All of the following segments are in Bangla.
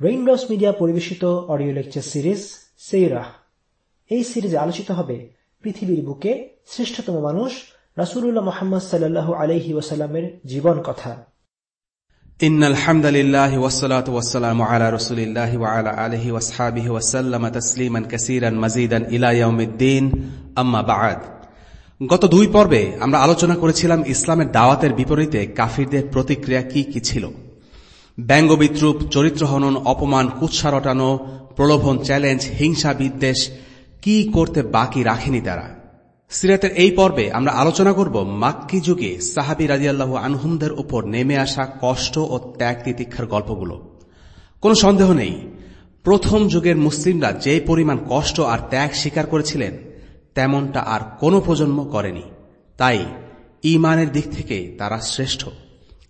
রেইনড্রপস মিডিয়া পরিবেশিত অডিও লেকচার সিরিজ সেইরাহ এই সিরিজে আলোচিত হবে পৃথিবীর বুকে শ্রেষ্ঠতম মানুষ রাসুল্লাহ মোহাম্মদ সাল্লাল্লাহু আলহি ওয়াসাল্লামের জীবন কথা إن الحمد لله والصلاة والسلام على رسول الله وعلى آله واصحابه وسلم تسليما كثيرا مزيدا إلى يوم الدين أما بعد গত দুই পর্বে আমরা আলোচনা করেছিলাম ইসলামের দাওয়াতের বিপরীতে কাফিরদের প্রতিক্রিয়া কি কি ছিল ব্যঙ্গ বিদ্রুপ চরিত্র হনন, অপমান, কুৎসা রটানো, প্রলোভন, চ্যালেঞ্জ, হিংসা, বিদ্বেষ, কি করতে বাকি রাখেনি তারা? সিরাতের এই পর্বে আমরা আলোচনা করব মাক্কি যুগে সাহাবি রাজিয়াল্লাহ আনহুমদের উপর নেমে আসা কষ্ট ও ত্যাগ তিতিক্ষার গল্পগুলো। কোনো সন্দেহ নেই, প্রথম যুগের মুসলিমরা যে পরিমাণ কষ্ট আর ত্যাগ স্বীকার করেছিলেন, তেমনটা আর কোনো প্রজন্ম করেনি। তাই ইমানের দিক থেকে তারা শ্রেষ্ঠ।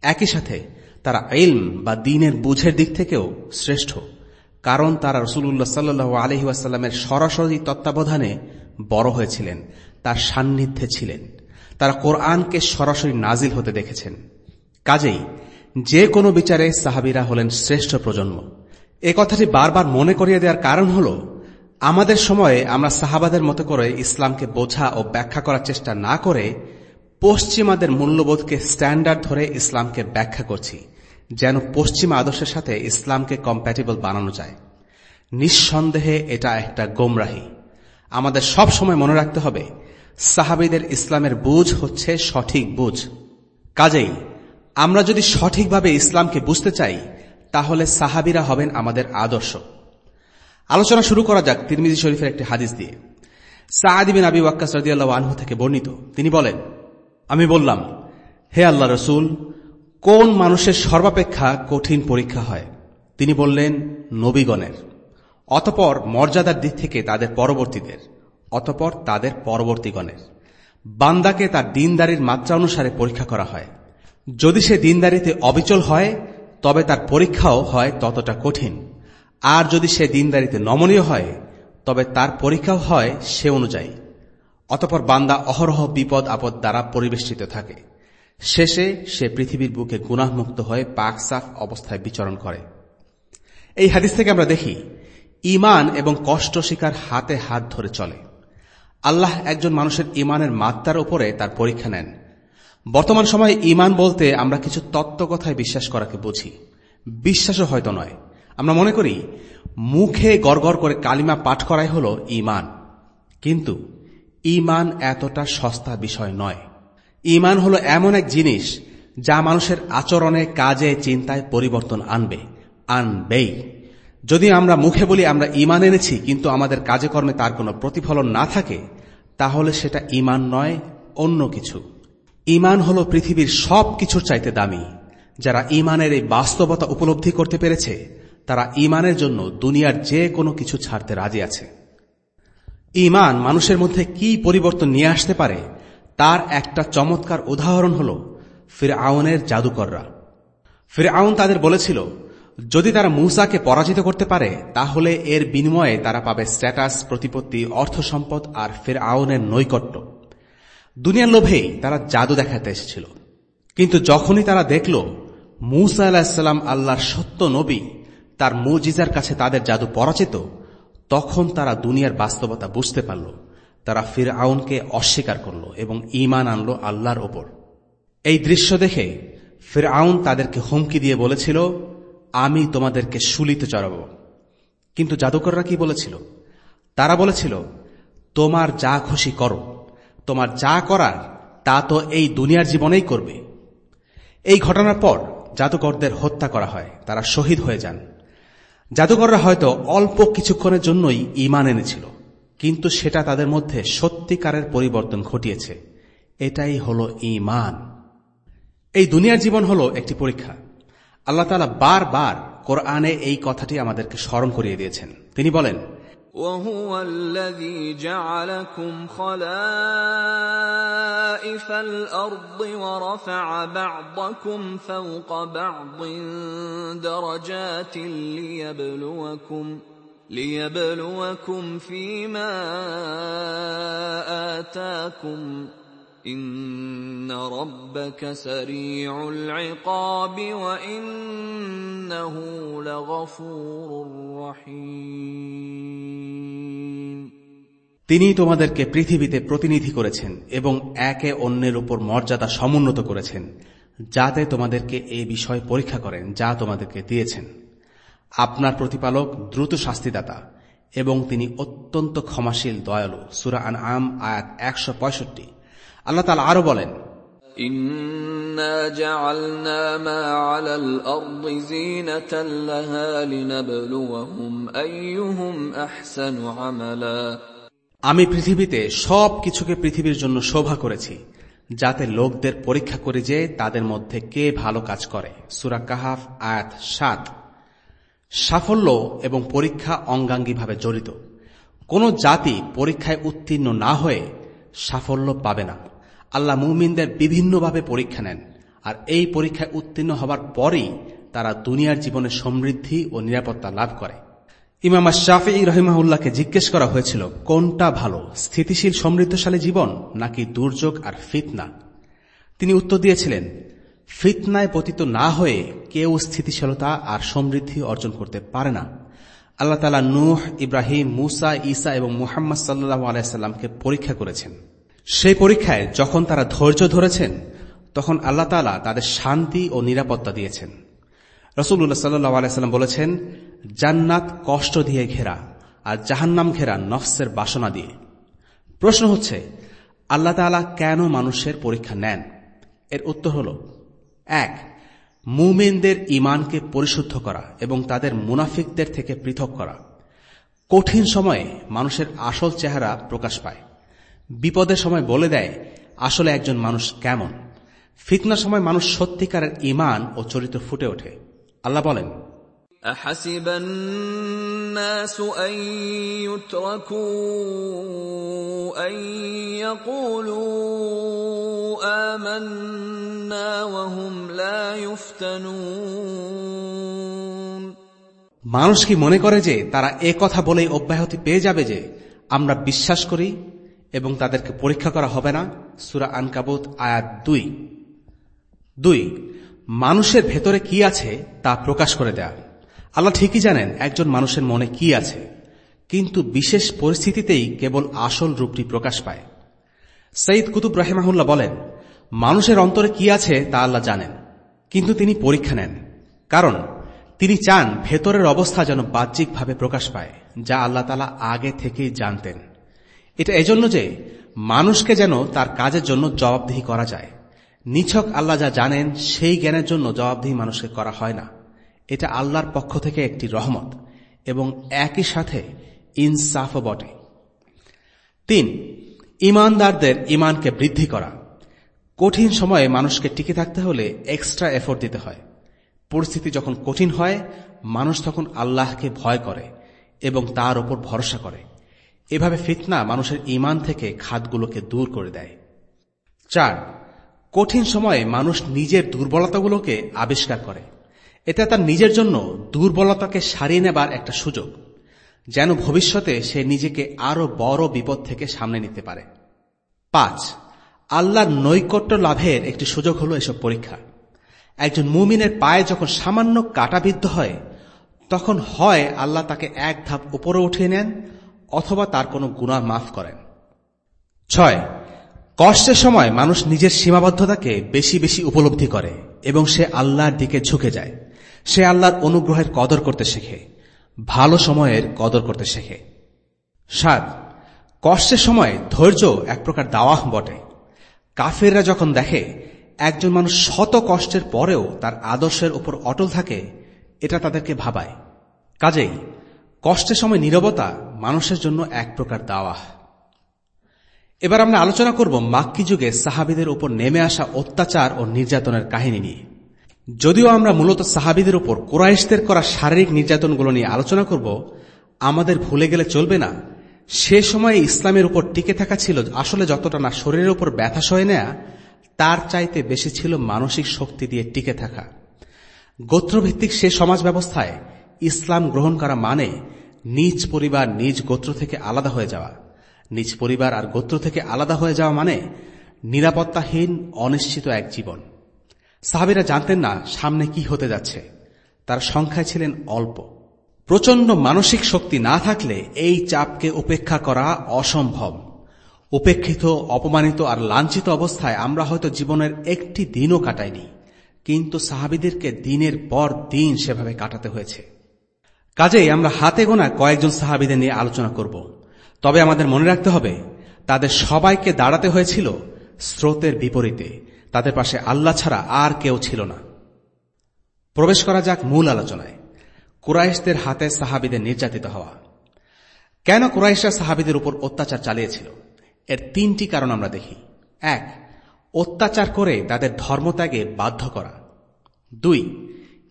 একই সাথে তারা ইলম বা দিনের বুঝের দিক থেকেও শ্রেষ্ঠ। কারণ তারা রসুল্লাহ সাল্লু আলহি সরাসরি তত্ত্বাবধানে বড় হয়েছিলেন, তার সান্নিধ্যে ছিলেন। তারা কোরআনকে সরাসরি নাজিল হতে দেখেছেন। কাজেই যে কোনো বিচারে সাহাবিরা হলেন শ্রেষ্ঠ প্রজন্ম। এ কথাটি বারবার মনে করিয়ে দেওয়ার কারণ হল, আমাদের সময়ে আমরা সাহাবাদের মতো করে ইসলামকে বোঝা ও ব্যাখ্যা করার চেষ্টা না করে পশ্চিমাদের মূল্যবোধকে স্ট্যান্ডার্ড ধরে ইসলামকে ব্যাখ্যা করছি। যেন পশ্চিমা আদর্শের সাথে ইসলামকে কম্প্যাটিবল বানানো যায়। নিঃসন্দেহে এটা একটা গোমরাহি। আমাদের সব সময় মনে রাখতে হবে, সাহাবিদের ইসলামের বুঝ হচ্ছে সঠিক বুঝ। কাজেই, আমরা যদি সঠিকভাবে ইসলামকে বুঝতে চাই, তাহলে সাহাবিরা হবেন আমাদের আদর্শ। আলোচনা শুরু করা যাক তিরমিজি শরীফের একটি হাদিস দিয়ে। সাহাদিবিন আবি ওয়াক্কাস রদিয়াল্লাহ আনহু থেকে বর্ণিত। তিনি বলেন, আমি বললাম, হে আল্লাহ রসুল কোন মানুষের সর্বাপেক্ষা কঠিন পরীক্ষা হয়? তিনি বললেন, নবীগণের। অতপর মর্যাদার দিক থেকে তাদের পরবর্তীদের, অতপর তাদের পরবর্তীগণের। বান্দাকে তার দিনদারির মাত্রা অনুসারে পরীক্ষা করা হয়। যদি সে দিনদারিতে অবিচল হয়, তবে তার পরীক্ষাও হয় ততটা কঠিন। আর যদি সে দিনদারিতে নমনীয় হয়, তবে তার পরীক্ষাও হয় সে অনুযায়ী। অতপর বান্দা অহরহ বিপদ আপদ দ্বারা পরিবেষ্টিত থাকে। শেষে সে পৃথিবীর বুকে গুনাহমুক্ত হয়ে পাক সাফ অবস্থায় বিচরণ করে। এই হাদিস থেকে আমরা দেখি ইমান এবং কষ্ট শিকার হাতে হাত ধরে চলে। আল্লাহ একজন মানুষের ইমানের মাত্রার উপরে তার পরীক্ষা নেন। বর্তমান সময়ে ইমান বলতে আমরা কিছু তত্ত্ব কথায় বিশ্বাস করাকে বুঝি। বিশ্বাসও হয়তো নয়। আমরা মনে করি, মুখে গড়গড় করে কালিমা পাঠ করাই হল ইমান কিন্তু ইমান এতটা সস্তা বিষয় নয়। ইমান হলো এমন এক জিনিস যা মানুষের আচরণে, কাজে, চিন্তায় পরিবর্তন আনবে, আনবেই। যদি আমরা মুখে বলি আমরা ইমান এনেছি, কিন্তু আমাদের কাজে কর্মে তার কোনো প্রতিফলন না থাকে, তাহলে সেটা ইমান নয়, অন্য কিছু। ইমান হল পৃথিবীর সব কিছুর চাইতে দামি। যারা ইমানের এই বাস্তবতা উপলব্ধি করতে পেরেছে, তারা ইমানের জন্য দুনিয়ার যে কোনো কিছু ছাড়তে রাজি আছে। ইমান মানুষের মধ্যে কি পরিবর্তন নিয়ে আসতে পারে তার একটা চমৎকার উদাহরণ হল ফির আউনের জাদুকররা। ফির আউন তাদের বলেছিল, যদি তারা মুসাকে পরাজিত করতে পারে, তাহলে এর বিনিময়ে তারা পাবে স্ট্যাটাস, প্রতিপত্তি, অর্থ সম্পদ আর ফের আউনের নৈকট্য। দুনিয়ার লোভেই তারা জাদু দেখাতে এসেছিল। কিন্তু যখনই তারা দেখল মুসা আলাহিসাল্লাম আল্লাহর সত্য নবী, তার মুজিজার কাছে তাদের জাদু পরাজিত, তখন তারা দুনিয়ার বাস্তবতা বুঝতে পারল। তারা ফির আউনকে অস্বীকার করল এবং ইমান আনল আল্লাহর ওপর। এই দৃশ্য দেখে ফির আউন তাদেরকে হুমকি দিয়ে বলেছিল, আমি তোমাদেরকে শুলিতে চড়াব। কিন্তু জাদুকররা কি বলেছিল? তারা বলেছিল, তোমার যা খুশি করো। তোমার যা করার, তা তো এই দুনিয়ার জীবনেই করবে। এই ঘটনার পর জাদুকরদের হত্যা করা হয়, তারা শহীদ হয়ে যান। জাদুকররা হয়তো অল্প কিছুক্ষণের জন্যই ইমান এনেছিল। কিন্তু সেটা তাদের মধ্যে সত্যিকারের পরিবর্তন ঘটিয়েছে এটাই হল ইমান এই দুনিয়ার জীবন হল একটি পরীক্ষা আল্লাহ তালা বারবার কোরআনে এই কথাটি আমাদেরকে স্মরণ করিয়ে দিয়েছেন তিনি বলেন وهو الذي جعلكم خلائف الأرض ورفع بعضكم فوق بعض درجات ليبلوكم ليبلوكم فيما آتاكم إن ربك سريع العقاب وإنه لغفور رحيم তিনি তোমাদেরকে পৃথিবীতে প্রতিনিধি করেছেন এবং একে অন্যের উপর মর্যাদা সমুন্নত করেছেন যাতে তোমাদেরকে এই বিষয় পরীক্ষা করেন যা তোমাদেরকে দিয়েছেন আপনার প্রতিপালক দ্রুত শাস্তিদাতা এবং তিনি অত্যন্ত ক্ষমাশীল দয়ালু। সুরা আন আম আয়াত একশো পঁয়ষট্টি। আল্লাহ তালা আরও বলেন আমি পৃথিবীতে সব কিছুকে পৃথিবীর জন্য শোভা করেছি যাতে লোকদের পরীক্ষা করে যে তাদের মধ্যে কে ভালো কাজ করে। সুরা কাহাফ আয়াত সাত। সাফল্য এবং পরীক্ষা অঙ্গাঙ্গিভাবে জড়িত। কোন জাতি পরীক্ষায় উত্তীর্ণ না হয়ে সাফল্য পাবে না। আল্লাহ মুমিনদের বিভিন্নভাবে পরীক্ষা নেন, আর এই পরীক্ষায় উত্তীর্ণ হবার পরেই তারা দুনিয়ার জীবনে সমৃদ্ধি ও নিরাপত্তা লাভ করে। ইমাম শাফি রহিমাহুল্লাহকে জিজ্ঞেস করা হয়েছিল, কোনটা ভালো, স্থিতিশীল, সমৃদ্ধশালী জীবন নাকি দুর্যোগ আর ফিতনা? তিনি উত্তর দিয়েছিলেন ফিতনায় পতিত না হয়ে কেউ স্থিতিশীলতা আর সমৃদ্ধি অর্জন করতে পারে না। আল্লাহ তালা নূহ, ইব্রাহিম, মুসা ইসা এবং মুহাম্মদ সাল্লু আলাইসাল্লামকে পরীক্ষা করেছেন। সেই পরীক্ষায় যখন তারা ধৈর্য ধরেছেন, তখন আল্লাহ তালা তাদের শান্তি ও নিরাপত্তা দিয়েছেন। রসুল্লাহ সাল্লাহ আলাইসাল্লাম বলেছেন, জান্নাত কষ্ট দিয়ে ঘেরা আর জাহান্নাম ঘেরা নফসের বাসনা দিয়ে। প্রশ্ন হচ্ছে, আল্লাহ তালা কেন মানুষের পরীক্ষা নেন? এর উত্তর হল এক, মুমেনদের ইমানকে পরিশুদ্ধ করা এবং তাদের মুনাফিকদের থেকে পৃথক করা। কঠিন সময়ে মানুষের আসল চেহারা প্রকাশ পায়। বিপদের সময় বলে দেয়, আসলে একজন মানুষ কেমন? ফিতনার সময় মানুষ সত্যিকারের ইমান ও চরিত্র ফুটে ওঠে। আল্লাহ বলেন أحسب الناس أن يتركوا أن يقولوا آمنا وهم لا يفتنون মানুষ কি মনে করে যে তারা এ কথা বলেই অব্যাহতি পেয়ে যাবে যে আমরা বিশ্বাস করি এবং তাদেরকে পরীক্ষা করা হবে না সুরা আনকাবুত আয়াত দুই দুই মানুষের ভেতরে কি আছে তা প্রকাশ করে দেয়া আল্লাহ ঠিকই জানেন একজন মানুষের মনে কি আছে, কিন্তু বিশেষ পরিস্থিতিতেই কেবল আসল রূপটি প্রকাশ পায়। সঈদ কুতুব রাহেমাহুল্লাহ বলেন, মানুষের অন্তরে কি আছে তা আল্লাহ জানেন, কিন্তু তিনি পরীক্ষা নেন, কারণ তিনি চান ভেতরের অবস্থা যেন বাহ্যিকভাবে প্রকাশ পায়, যা আল্লাহ তালা আগে থেকেই জানতেন। এটা এজন্য যে মানুষকে যেন তার কাজের জন্য জবাবদিহি করা যায়। নিছক আল্লাহ যা জানেন, সেই জ্ঞানের জন্য জবাবদিহি মানুষকে করা হয় না। এটা আল্লাহর পক্ষ থেকে একটি রহমত এবং একই সাথে ইনসাফও বটে। তিন, ইমানদারদের ইমানকে বৃদ্ধি করা। কঠিন সময়ে মানুষকে টিকে থাকতে হলে এক্সট্রা এফোর্ট দিতে হয়। পরিস্থিতি যখন কঠিন হয়, মানুষ তখন আল্লাহকে ভয় করে এবং তার ওপর ভরসা করে। এভাবে ফিতনা মানুষের ইমান থেকে খাতগুলোকে দূর করে দেয়। চার, কঠিন সময়ে মানুষ নিজের দুর্বলতাগুলোকে আবিষ্কার করে। এটা তার নিজের জন্য দুর্বলতাকে সারিয়ে নেবার একটা সুযোগ, যেন ভবিষ্যতে সে নিজেকে আরও বড় বিপদ থেকে সামনে নিতে পারে। পাঁচ, আল্লাহর নৈকট্য লাভের একটি সুযোগ হল এসব পরীক্ষা। একজন মুমিনের পায়ে যখন সামান্য কাটাবিদ্ধ হয়, তখন হয় আল্লাহ তাকে এক ধাপ উপরে উঠিয়ে নেন, অথবা তার কোনো গুণা মাফ করেন। ছয়, কষ্টের সময় মানুষ নিজের সীমাবদ্ধতাকে বেশি বেশি উপলব্ধি করে, এবং সে আল্লাহর দিকে ঝুঁকে যায়। সে আল্লাহর অনুগ্রহের কদর করতে শেখে, ভালো সময়ের কদর করতে শেখে। সাত, কষ্টের সময় ধৈর্য এক প্রকার দাওয়াহ বটে। কাফেররা যখন দেখে একজন মানুষ শত কষ্টের পরেও তার আদর্শের উপর অটল থাকে, এটা তাদেরকে ভাবায়। কাজেই কষ্টের সময় নিরবতা মানুষের জন্য এক প্রকার দাওয়াহ। এবার আমরা আলোচনা করব মাক্কি যুগে সাহাবিদের উপর নেমে আসা অত্যাচার ও নির্যাতনের কাহিনী নিয়ে। যদিও আমরা মূলত সাহাবিদের উপর কোরাইশদের করা শারীরিক নির্যাতনগুলো নিয়ে আলোচনা করব, আমাদের ভুলে গেলে চলবে না। সে সময়ে ইসলামের উপর টিকে থাকা ছিল আসলে যতটা না শরীরের উপর ব্যথা সয়ে নেয়া, তার চাইতে বেশি ছিল মানসিক শক্তি দিয়ে টিকে থাকা। গোত্রভিত্তিক সে সমাজ ব্যবস্থায় ইসলাম গ্রহণ করা মানে নিজ পরিবার নিজ গোত্র থেকে আলাদা হয়ে যাওয়া। নিজ পরিবার আর গোত্র থেকে আলাদা হয়ে যাওয়া মানে নিরাপত্তাহীন, অনিশ্চিত এক জীবন। সাহাবিরা জানতেন না সামনে কি হতে যাচ্ছে। তার সংখ্যায় ছিলেন অল্প। প্রচণ্ড মানসিক শক্তি না থাকলে এই চাপকে উপেক্ষা করা অসম্ভব। উপেক্ষিত, অপমানিত আর লাঞ্ছিত অবস্থায় আমরা হয়তো জীবনের একটি দিনও কাটাইনি, কিন্তু সাহাবিদেরকে দিনের পর দিন সেভাবে কাটাতে হয়েছে। কাজেই আমরা হাতে গোনা কয়েকজন সাহাবিদের নিয়ে আলোচনা করব। তবে আমাদের মনে রাখতে হবে, তাদের সবাইকে দাঁড়াতে হয়েছিল স্রোতের বিপরীতে। তাদের পাশে আল্লাহ ছাড়া আর কেউ ছিল না। প্রবেশ করা যাক মূল আলোচনায়। কুরাইশদের হাতে সাহাবিদের নির্যাতিত হওয়া। কেন কুরাইশরা সাহাবিদের উপর অত্যাচার চালিয়েছিল? এর তিনটি কারণ আমরা দেখি। এক, অত্যাচার করে তাদের ধর্মত্যাগে বাধ্য করা। দুই,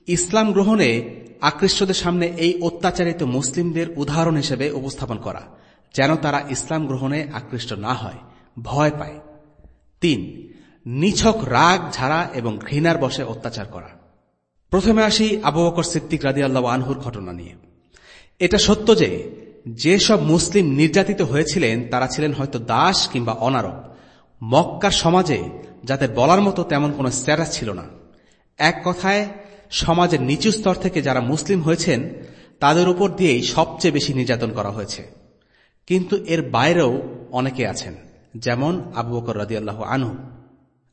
ইসলাম গ্রহণে আকৃষ্টদের সামনে এই অত্যাচারিত মুসলিমদের উদাহরণ হিসেবে উপস্থাপন করা, যেন তারা ইসলাম গ্রহণে আকৃষ্ট না হয়, ভয় পায়। তিন নিছক রাগ, ঝাড়া এবং ঘৃণার বসে অত্যাচার করা। প্রথমে আসি আবু বকর সিদ্দিক রাদি আল্লাহ আনহুর ঘটনা নিয়ে। এটা সত্য যে, যেসব মুসলিম নির্যাতিত হয়েছিলেন, তারা ছিলেন হয়তো দাস কিংবা অনারব। মক্কার সমাজে যাদের বলার মতো তেমন কোনো স্ট্যাটাস ছিল না। এক কথায়, সমাজের নিচু স্তর থেকে যারা মুসলিম হয়েছেন, তাদের উপর দিয়েই সবচেয়ে বেশি নির্যাতন করা হয়েছে। কিন্তু এর বাইরেও অনেকে আছেন, যেমন আবু বকর রাদিয়াল্লাহ আনহু।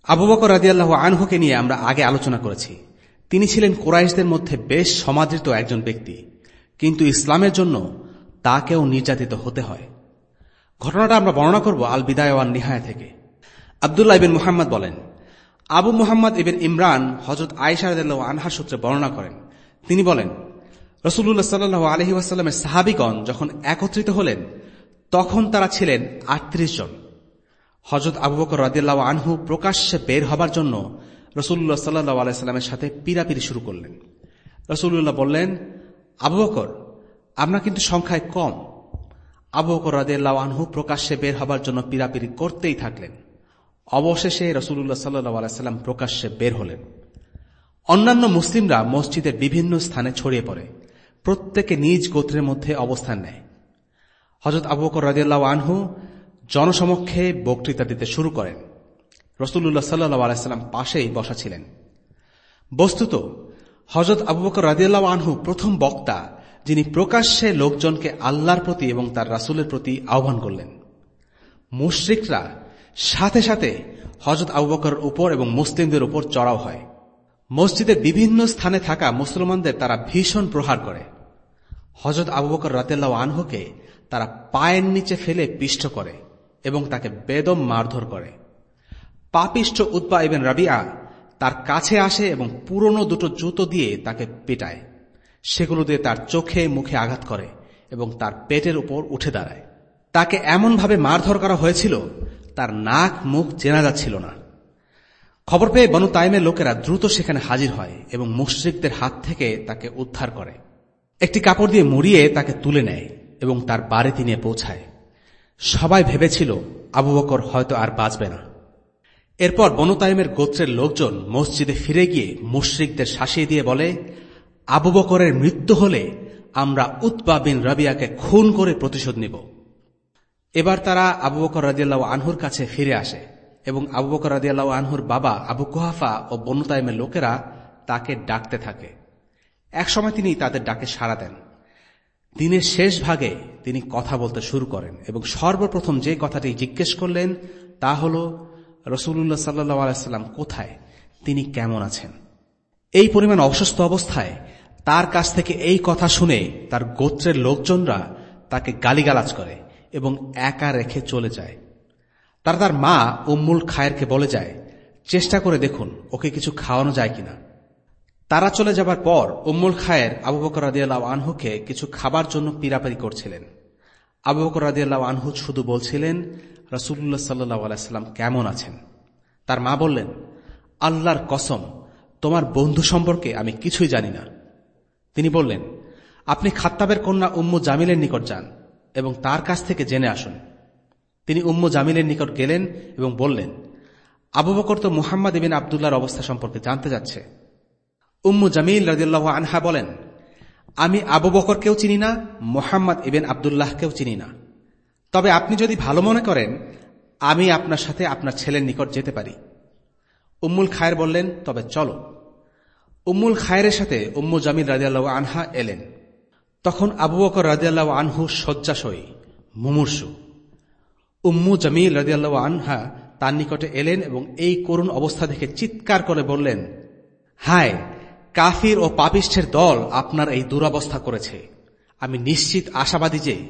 আবু বকর রাদিয়াল্লাহ আনহুকে নিয়ে আমরা আগে আলোচনা করেছি। তিনি ছিলেন কোরাইশদের মধ্যে বেশ সমাদৃত একজন ব্যক্তি। কিন্তু ইসলামের জন্য তাকেও নির্যাতিত হতে হয়। ঘটনাটা আমরা বর্ণনা করব আল বিদায়ওয়ান নিহায় থেকে। আবদুল্লাহ ইবিন মুহাম্মদ বলেন, আবু মুহাম্মদ ইবিন ইমরান হজরত আয়সারদাল্লাহ আনহার সূত্রে বর্ণনা করেন। তিনি বলেন রসুল্লাহ সাল্লু আলহি সাহাবিগণ যখন একত্রিত হলেন, তখন তারা ছিলেন আটত্রিশ জন। হজরত আবু বকর রাদিয়াল্লাহ আনহু প্রকাশ্যে বের হবার জন্য রসুল্লাহ সাল্লাহ আলাইস্লামের সাথে পিরাপিরি শুরু করলেন। রসুল্লাহ বললেন, আবু বকর, আমরা কিন্তু সংখ্যায় কম। আবু বকর রাদিয়াল্লাহ আনহু প্রকাশ্যে বের হবার জন্য পিরাপিরি করতেই থাকলেন। অবশেষে রসুল্লাহ সাল্লাহ আলাইস্লাম প্রকাশ্যে বের হলেন। অন্যান্য মুসলিমরা মসজিদের বিভিন্ন স্থানে ছড়িয়ে পড়ে। প্রত্যেকে নিজ গোত্রের মধ্যে অবস্থান নেয়। হজরত আবু বকর রাজিয়াল্লাহ আনহু জনসমক্ষে বক্তৃতা দিতে শুরু করেন। রসুল্লাহ সাল্লাহ আলাইস্লাম পাশেই বসা ছিলেন। বস্তুত হজরত আবু বকর রাজিয়াল্লাহ আনহু প্রথম বক্তা, যিনি প্রকাশ্যে লোকজনকে আল্লাহর প্রতি এবং তার রাসুলের প্রতি আহ্বান করলেন। মুশ্রিকরা সাথে সাথে হজরত আবু উপর এবং মুসলিমদের উপর চড়াও হয়। মসজিদের বিভিন্ন স্থানে থাকা মুসলমানদের তারা ভীষণ প্রহার করে। হজরত আবু বকর রাতেল্লাহ আনহুকে তারা পায়ের নিচে ফেলে পিষ্ট করে। এবং তাকে বেদম মারধর করে। পাপিষ্ট উৎপা ইবেন রাবিয়া তার কাছে আসে এবং পুরনো দুটো জুতো দিয়ে তাকে পেটায়। সেগুলো দিয়ে তার চোখে মুখে আঘাত করে এবং তার পেটের উপর উঠে দাঁড়ায়। তাকে এমনভাবে মারধর করা হয়েছিল, তার নাক মুখ চেনা যাচ্ছিল না। খবর পেয়ে বনু তাইমের লোকেরা দ্রুত সেখানে হাজির হয় এবং মুশ্রিকদের হাত থেকে তাকে উদ্ধার করে। একটি কাপড় দিয়ে মুড়িয়ে তাকে তুলে নেয় এবং তার বাড়িতে নিয়ে পৌঁছায়। সবাই ভেবেছিল আবু বকর হয়তো আর বাঁচবে না। এরপর বনু তাইমের গোত্রের লোকজন মসজিদে ফিরে গিয়ে মুশ্রিকদের শাসিয়ে দিয়ে বলে, আবু বকরের মৃত্যু হলে আমরা উৎপা বিন রাবিয়াকে খুন করে প্রতিশোধ নিব। এবার তারা আবু বকর রাজিয়াল্লাহ আনহুর কাছে ফিরে আসে এবং আবু বকর রাজিয়াল্লাহ আনহুর বাবা আবু কুহাফা ও বনুতাইমের লোকেরা তাকে ডাকতে থাকে। একসময় তিনি তাদের ডাকে সাড়া দেন। দিনের শেষ ভাগে তিনি কথা বলতে শুরু করেন এবং সর্বপ্রথম যে কথাটি জিজ্ঞেস করলেন, তা হল রসুল্লাহ সাল্লাহ আলাইসাল্লাম কোথায়? তিনি কেমন আছেন? এই পরিমাণ অসুস্থ অবস্থায় তার কাছ থেকে এই কথা শুনে তার গোত্রের লোকজনরা তাকে গালিগালাজ করে এবং একা রেখে চলে যায়। তারা তার মা উম্মুল খায়েরকে বলে যায়, চেষ্টা করে দেখুন, ওকে কিছু খাওয়ানো যায় কিনা। তারা চলে যাবার পর উম্মুল খায়ের আবু বকর রাদিয়াল্লাহ আনহুকে কিছু খাবার জন্য পিরাপারি করছিলেন। আবু বকর রাদিয়াল্লাহ আনহু শুধু বলছিলেন রসুল্লাহ সাল্লাহ কেমন আছেন? তার মা বললেন, আল্লাহর কসম, তোমার বন্ধু সম্পর্কে আমি কিছুই জানি না। তিনি বললেন, আপনি খাত্তাবের কন্যা উম্মু জামিলের নিকট যান এবং তার কাছ থেকে জেনে আসুন। তিনি উম্মু জামিলের নিকট গেলেন এবং বললেন, আবু বকর তো মুহাম্মদ ইবিন আবদুল্লাহর অবস্থা সম্পর্কে জানতে যাচ্ছে। উম্মু জামিল রাজিল্লাহ আনহা বলেন, আমি আবু বকরকেও চিনি না, মোহাম্মদ ইবেন আবদুল্লাহকেও চিনি না। তবে আপনি যদি ভালো মনে করেন, আমি আপনার সাথে আপনার ছেলের নিকট যেতে পারি। উম্মুল খায়ের বললেন, তবে চলো। উম্মুল খায়ের সাথে উম্মু জামিল রাজিয়াল্লাহ আনহা এলেন। তখন আবু বকর রাজিয়াল্লাহ আনহু শয্যাশয়ী, মুমূর্ষু। উম্মু জামিল রাজিয়াল্লাহ আনহা তার নিকটে এলেন এবং এই করুণ অবস্থা দেখে চিৎকার করে বললেন, হায় কাফির ও পাপিষ্ঠের দল আপনার এই দুরবস্থা করেছে। আমি নিশ্চিত আশাবাদী যে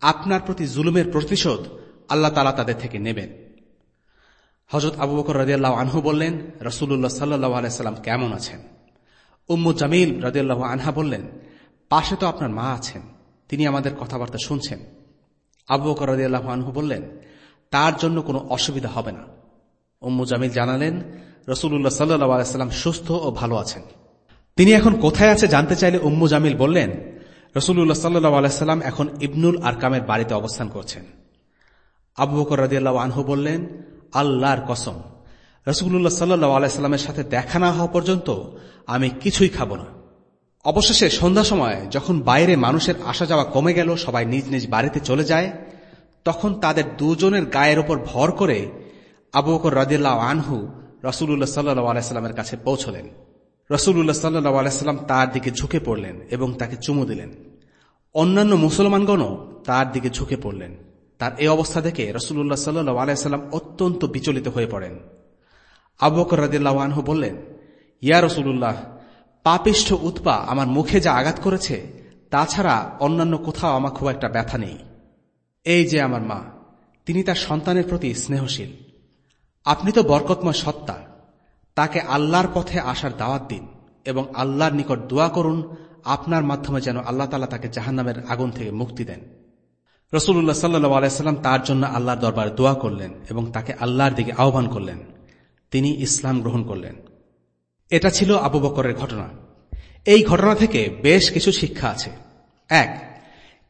আপনার প্রতি জুলুমের প্রতিশোধ আল্লাহ তালা তাদের থেকে নেবেন। হজরত আবু বকর রাজিয়াল্লাহ আনহু বললেন রসুল্লাহ সাল্লাহ আলাইসাল্লাম কেমন আছেন? উম্মু জামিল রাজিয়াল্লাহ আনহা বললেন, পাশে তো আপনার মা আছেন, তিনি আমাদের কথাবার্তা শুনছেন। আবু বকর রাজিয়াল্লাহ আনহু বললেন, তার জন্য কোনো অসুবিধা হবে না। উম্মু জামিল জানালেন রসুল্লাহ সাল্লাহ আলাইসাল্লাম সুস্থ ও ভালো আছেন। তিনি এখন কোথায় আছে জানতে চাইলে উম্মু জামিল বললেন রসুল্লাহ সাল্লাহ আলাইসাল্লাম এখন ইবনুল আরকামের বাড়িতে অবস্থান করছেন। আবু বকর রাজিয়াল্লাহ আনহু বললেন, আল্লাহর কসম রসুল্লাহ সাল্লাহ আলাইস্লামের সাথে দেখা না হওয়া পর্যন্ত আমি কিছুই খাব না। অবশেষে সন্ধ্যা সময় যখন বাইরে মানুষের আসা যাওয়া কমে গেল, সবাই নিজ নিজ বাড়িতে চলে যায়, তখন তাদের দুজনের গায়ের ওপর ভর করে আবু বকর রাজিয়াল্লাহ আনহু রসুল্লাহ সাল্লাহ আলাইস্লামের কাছে পৌঁছলেন। রসুল্লাহ সাল্লাহ আলাইস্লাম তার দিকে ঝুঁকে পড়লেন এবং তাকে চুমু দিলেন। অন্যান্য মুসলমানগণও তার দিকে ঝুঁকে পড়লেন। তার এই অবস্থা দেখে রসুল্লাহ সাল্লু আলাইসাল্লাম অত্যন্ত বিচলিত হয়ে পড়েন। আবু বকর রাদিল্লাহু বললেন, ইয়া রসুল্লাহ পাপিষ্ঠ উৎপা আমার মুখে যা আঘাত করেছে, তাছাড়া অন্যান্য কোথাও আমার খুব একটা ব্যথা নেই। এই যে আমার মা, তিনি তার সন্তানের প্রতি স্নেহশীল। আপনি তো বরকতময় সত্তা তাকে আল্লাহর পথে আসার দাওয়াত দিন এবং আল্লাহর নিকট দোয়া করুন, আপনার মাধ্যমে যেন আল্লাহ তালা তাকে জাহান্নামের আগুন থেকে মুক্তি দেন। রসুল্লাহ সাল্লু আলাইসাল্লাম তার জন্য আল্লাহর দরবারে দোয়া করলেন এবং তাকে আল্লাহর দিকে আহ্বান করলেন। তিনি ইসলাম গ্রহণ করলেন। এটা ছিল আবু বকরের ঘটনা। এই ঘটনা থেকে বেশ কিছু শিক্ষা আছে। এক,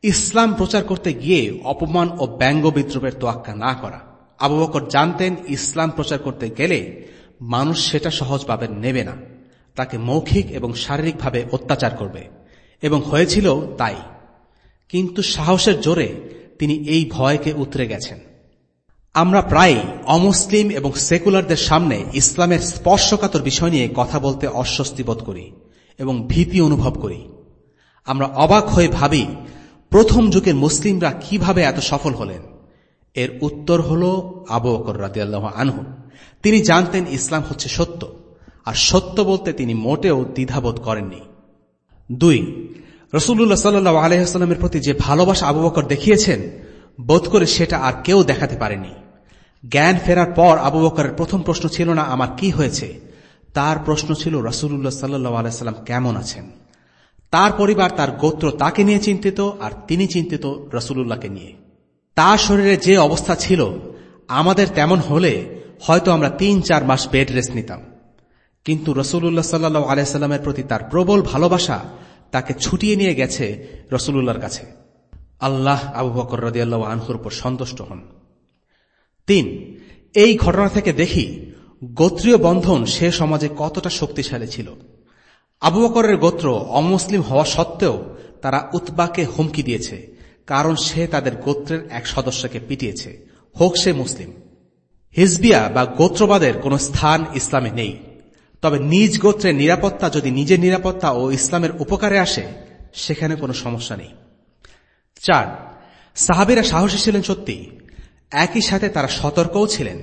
ইসলাম প্রচার করতে গিয়ে অপমান ও ব্যঙ্গ বিদ্রোহের তোয়াক্কা না করা। আবু বকর জানতেন ইসলাম প্রচার করতে গেলে মানুষ সেটা সহজভাবে নেবে না। তাকে মৌখিক এবং শারীরিকভাবে অত্যাচার করবে। এবং হয়েছিল তাই। কিন্তু সাহসের জোরে তিনি এই ভয়কে উতরে গেছেন। আমরা প্রায় অমুসলিম এবং সেকুলারদের সামনে ইসলামের স্পর্শকাতর বিষয় নিয়ে কথা বলতে অস্বস্তি বোধ করি এবং ভীতি অনুভব করি। আমরা অবাক হয়ে ভাবি, প্রথম যুগের মুসলিমরা কীভাবে এত সফল হলেন? এর উত্তর হল আবু বকর রাজিয়াল্লাহ আনহু। তিনি জানতেন ইসলাম হচ্ছে সত্য, আর সত্য বলতে তিনি মোটেও দ্বিধাবোধ করেননি। দুই রসুল্লাহ সাল্লু আলহামের প্রতি যে ভালোবাসা আবু বকর দেখিয়েছেন, বোধ করে সেটা আর কেউ দেখাতে পারেনি। জ্ঞান ফেরার পর আবু বকরের প্রথম প্রশ্ন ছিল, না, আমার কি হয়েছে? তার প্রশ্ন ছিল রসুল্লাহ সাল্লু আলাইসাল্লাম কেমন আছেন? তার পরিবার তার গোত্র তাকে নিয়ে চিন্তিত, আর তিনি চিন্তিত রসুল্লাহকে নিয়ে। তার শরীরে যে অবস্থা ছিল, আমাদের তেমন হলে হয়তো আমরা তিন, চার মাস বেড রেস্ট নিতাম। কিন্তু রসুল্লাহ সাল্লু আলাইস্লামের প্রতি তার প্রবল ভালোবাসা তাকে ছুটিয়ে নিয়ে গেছে রসুলুল্লাহর কাছে। আল্লাহ আবু বকর রদিয়াল্লাহ আনহুর উপর সন্তুষ্ট হন। তিন, এই ঘটনা থেকে দেখি গোত্রীয় বন্ধন সে সমাজে কতটা শক্তিশালী ছিল। আবু বকরের গোত্র অমুসলিম হওয়া সত্ত্বেও তারা উতবাকে হুমকি দিয়েছে, কারণ সে তাদের গোত্রের এক সদস্যকে পিটিয়েছে। হোক সে মুসলিম। হিজবিয়া বা গোত্রবাদের কোন স্থান ইসলামে নেই। তবে নিজ গোত্রের নিরাপত্তা যদি নিজের নিরাপত্তা ও ইসলামের উপকারে আসে, সেখানে কোনো সমস্যা নেই। চার, সাহাবিরা সাহসী ছিলেন সত্যি। একই সাথে তারা সতর্কও ছিলেন।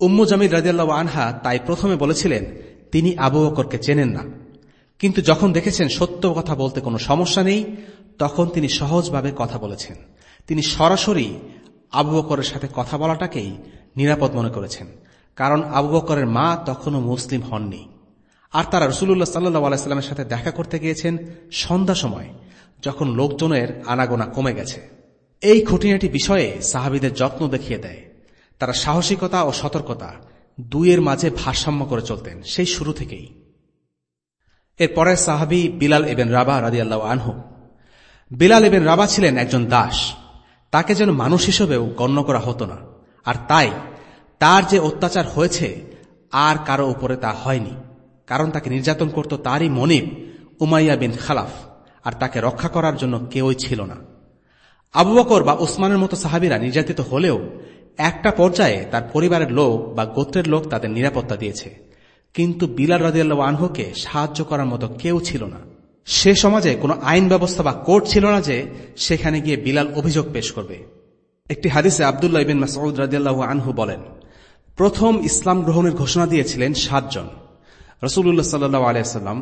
উম্মু জামিল রাজিয়াল্লাহ আনহা তাই প্রথমে বলেছিলেন, তিনি আবু বকরকে চেনেন না। কিন্তু যখন দেখেছেন সত্য কথা বলতে কোনো সমস্যা নেই, তখন তিনি সহজভাবে কথা বলেছেন। তিনি সরাসরি আবু বকরের সাথে কথা বলাটাকেই নিরাপদ মনে করেছেন। কারণ আবু বকরের মা তখনও মুসলিম হননি। আর তারা রসুল্লাহ সাল্লু আলাইস্লামের সাথে দেখা করতে গিয়েছেন সন্ধ্যা সময়, যখন লোকজনের আনাগোনা কমে গেছে। এই খুঁটিনাটি বিষয়ে সাহাবিদের যত্ন দেখিয়ে দেয়। তারা সাহসিকতা ও সতর্কতা দুইয়ের মাঝে ভারসাম্য করে চলতেন সেই শুরু থেকেই। এরপরে সাহাবি বিলাল এবেন রাবা রাদিয়াল্লাহ আনহু। বিলাল এবেন রাবা ছিলেন একজন দাস। তাকে যেন মানুষ হিসেবেও গণ্য করা হতো না। আর তাই, তার যে অত্যাচার হয়েছে, আর কারও উপরে তা হয়নি। কারণ তাকে নির্যাতন করত তারই মনিব, উমাইয়া বিন খালাফ, আর তাকে রক্ষা করার জন্য কেউই ছিল না। আবু বকর বা ওসমানের মতো সাহাবিরা নির্যাতিত হলেও, একটা পর্যায়ে তার পরিবারের লোক বা গোত্রের লোক তাদের নিরাপত্তা দিয়েছে। কিন্তু বিলাল রাজিয়াল্লাহ আনহুকে সাহায্য করার মতো কেউ ছিল না। সে সমাজে কোনো আইন ব্যবস্থা বা কোর্ট ছিল না যে, সেখানে গিয়ে বিলাল অভিযোগ পেশ করবে। একটি হাদিসে আবদুল্লাহ ইবিন মাসউদ রাজিয়াল্লাহ আনহু বলেন, প্রথম ইসলাম গ্রহণের ঘোষণা দিয়েছিলেন সাতজন রসুল্লাহ সাল্লাহ আলিয়াল্লাম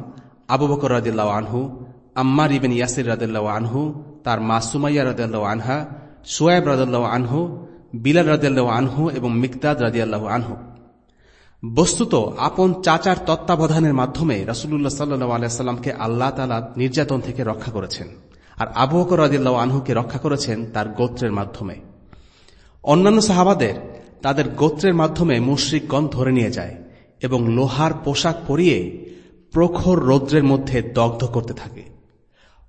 আবু বকর রাজিল্লাহ আনহু, আম্মার ইবেন ইয়াসির রাদিল্লাহ আনহু, তার মা সুমাইয়া রাদিল্লাহ আনহা সোয়েব রাদিল্লাহ আনহু, বিলাল রাদিল্লাহ আনহু এবং মিকদাদ রাদিয়াল্লাহ আনহু। বস্তুত আপন চাচার তত্ত্বাবধানের মাধ্যমে রসুল্লাহ সাল্লু আলাইসাল্লামকে আল্লাহ তালা নির্যাতন থেকে রক্ষা করেছেন। আর আবু বকর রাদিল্লাহ আনহুকে রক্ষা করেছেন তার গোত্রের মাধ্যমে। অন্যান্য সাহাবাদের তাদের গোত্রের মাধ্যমে মুশ্রিকগণ ধরে নিয়ে যায় এবং লোহার পোশাক পরিয়ে প্রখর রৌদ্রের মধ্যে দগ্ধ করতে থাকে।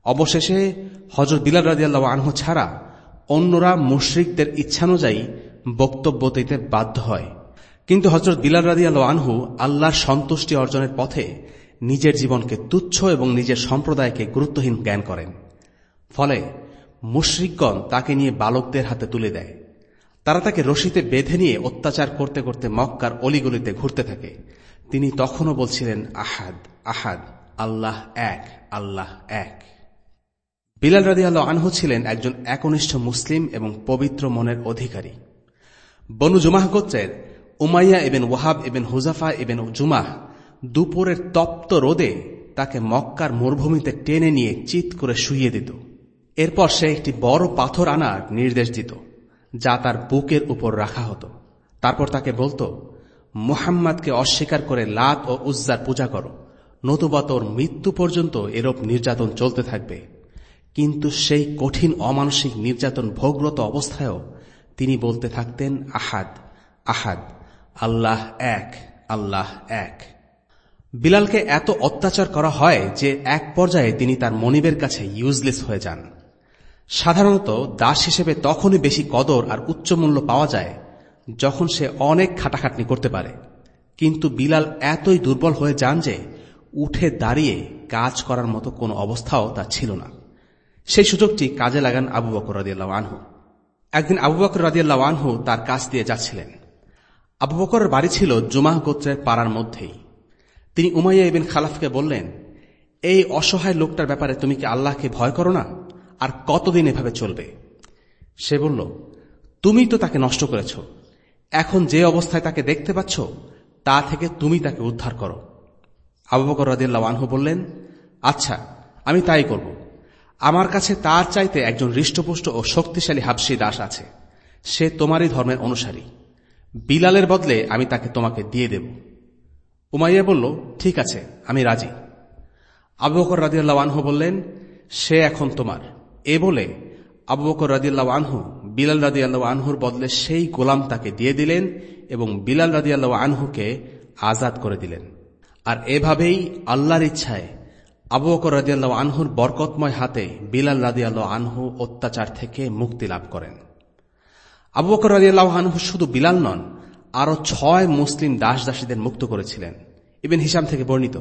অবশেষে হজরত বিলাল রাজিয়াল্লাহ আনহু ছাড়া অন্যরা মুশ্রিকদের ইচ্ছানুযায়ী বক্তব্য দিতে বাধ্য হয়। কিন্তু হজরত বিলাল রাজিয়াল আনহু আল্লাহর সন্তুষ্টি অর্জনের পথে নিজের জীবনকে তুচ্ছ এবং নিজের সম্প্রদায়কে গুরুত্বহীন জ্ঞান করেন। ফলে মুশ্রিকগণ তাকে নিয়ে বালকদের হাতে তুলে দেয়। তারা তাকে রশিতে বেঁধে নিয়ে অত্যাচার করতে করতে মক্কার অলিগলিতে ঘুরতে থাকে। তিনি তখনও বলছিলেন, আহাদ আহাদ, আল্লাহ এক আল্লাহ এক। বিলাল আল্লাহ আনহু ছিলেন একজন একনিষ্ঠ মুসলিম এবং পবিত্র মনের অধিকারী। বনু জুমাহ গোত্রের Umayya ibn Wahab ibn Hudhafa ibn Jumah দুপুরের তপ্ত রোদে তাকে মক্কার মরুভূমিতে টেনে নিয়ে চিত করে শুইয়ে দিত। এরপর সে একটি বড় পাথর আনার নির্দেশ দিত। যা তার বুকের উপর রাখা হতো। তারপর তাকে বলতো, মুহাম্মাদকে অস্বীকার করে লাত ও উজ্জার পূজা করো। নতুবা তোর মৃত্যু পর্যন্ত এরূপ নির্যাতন চলতে থাকবে। কিন্তু সেই কঠিন অমানসিক নির্যাতন ভোগরত অবস্থায়ও তিনি বলতে থাকতেন, আহাদ আহাদ, আল্লাহ এক আল্লাহ এক। বিলালকে এত অত্যাচার করা হয় যে এক পর্যায়ে তিনি তার মনিবের কাছে ইউজলেস হয়ে যান। সাধারণত দাস হিসেবে তখনই বেশি কদর আর উচ্চ মূল্য পাওয়া যায় যখন সে অনেক খাটাখাটনি করতে পারে। কিন্তু বিলাল এতই দুর্বল হয়ে যান যে উঠে দাঁড়িয়ে কাজ করার মতো কোনো অবস্থাও তার ছিল না। সেই সুযোগটি কাজে লাগান আবু বকর রাদিয়াল্লাহ আনহু। একদিন আবু বকর রাদিয়াল্লাহ আনহু তার কাজ দিয়ে যাচ্ছিলেন। আবু বকরের বাড়ি ছিল জুমাহ গোত্রের পাড়ার মধ্যেই। তিনি উমাইয়া ইবিন খালাফকে বললেন, এই অসহায় লোকটার ব্যাপারে তুমি কি আল্লাহকে ভয় করো না? আর কতদিন এভাবে চলবে? সে বলল, তুমি তো তাকে নষ্ট করেছ। এখন যে অবস্থায় তাকে দেখতে পাচ্ছ, তা থেকে তুমি তাকে উদ্ধার করো। আবু বকর আনহু বললেন আচ্ছা আমি তাই করব। আমার কাছে তার চাইতে একজন হৃষ্টপুষ্ট ও শক্তিশালী হাবসি দাস আছে। সে তোমারই ধর্মের অনুসারী। বিলালের বদলে আমি তাকে তোমাকে দিয়ে দেব। উমাইয়া বলল, ঠিক আছে, আমি রাজি। আবু বকর রাদিয়াল্লাহ আনহু বললেন, সে এখন তোমার। এ বলে আবু বকর রাদিয়াল্লাহ আনহু, বিলাল রাদিয়াল্লাহ আনহুর বদলে সেই গোলাম তাকে দিয়ে দিলেন এবং বিলাল রাদিয়াল্লাহ আনহুকে আজাদ করে দিলেন। আর এভাবেই আল্লাহর ইচ্ছায় আবু বকর রাদিয়াল্লাহ আনহুর বরকতময় হাতে বিলাল রাদিয়াল্লাহ আনহু অত্যাচার থেকে মুক্তি লাভ করেন। আবু বকর রাদিয়াল্লাহ আনহু শুধু বিলাল নন, আরও ছয় মুসলিম দাস দাসীদের মুক্ত করেছিলেন। ইবেন হিসাম থেকে বর্ণিত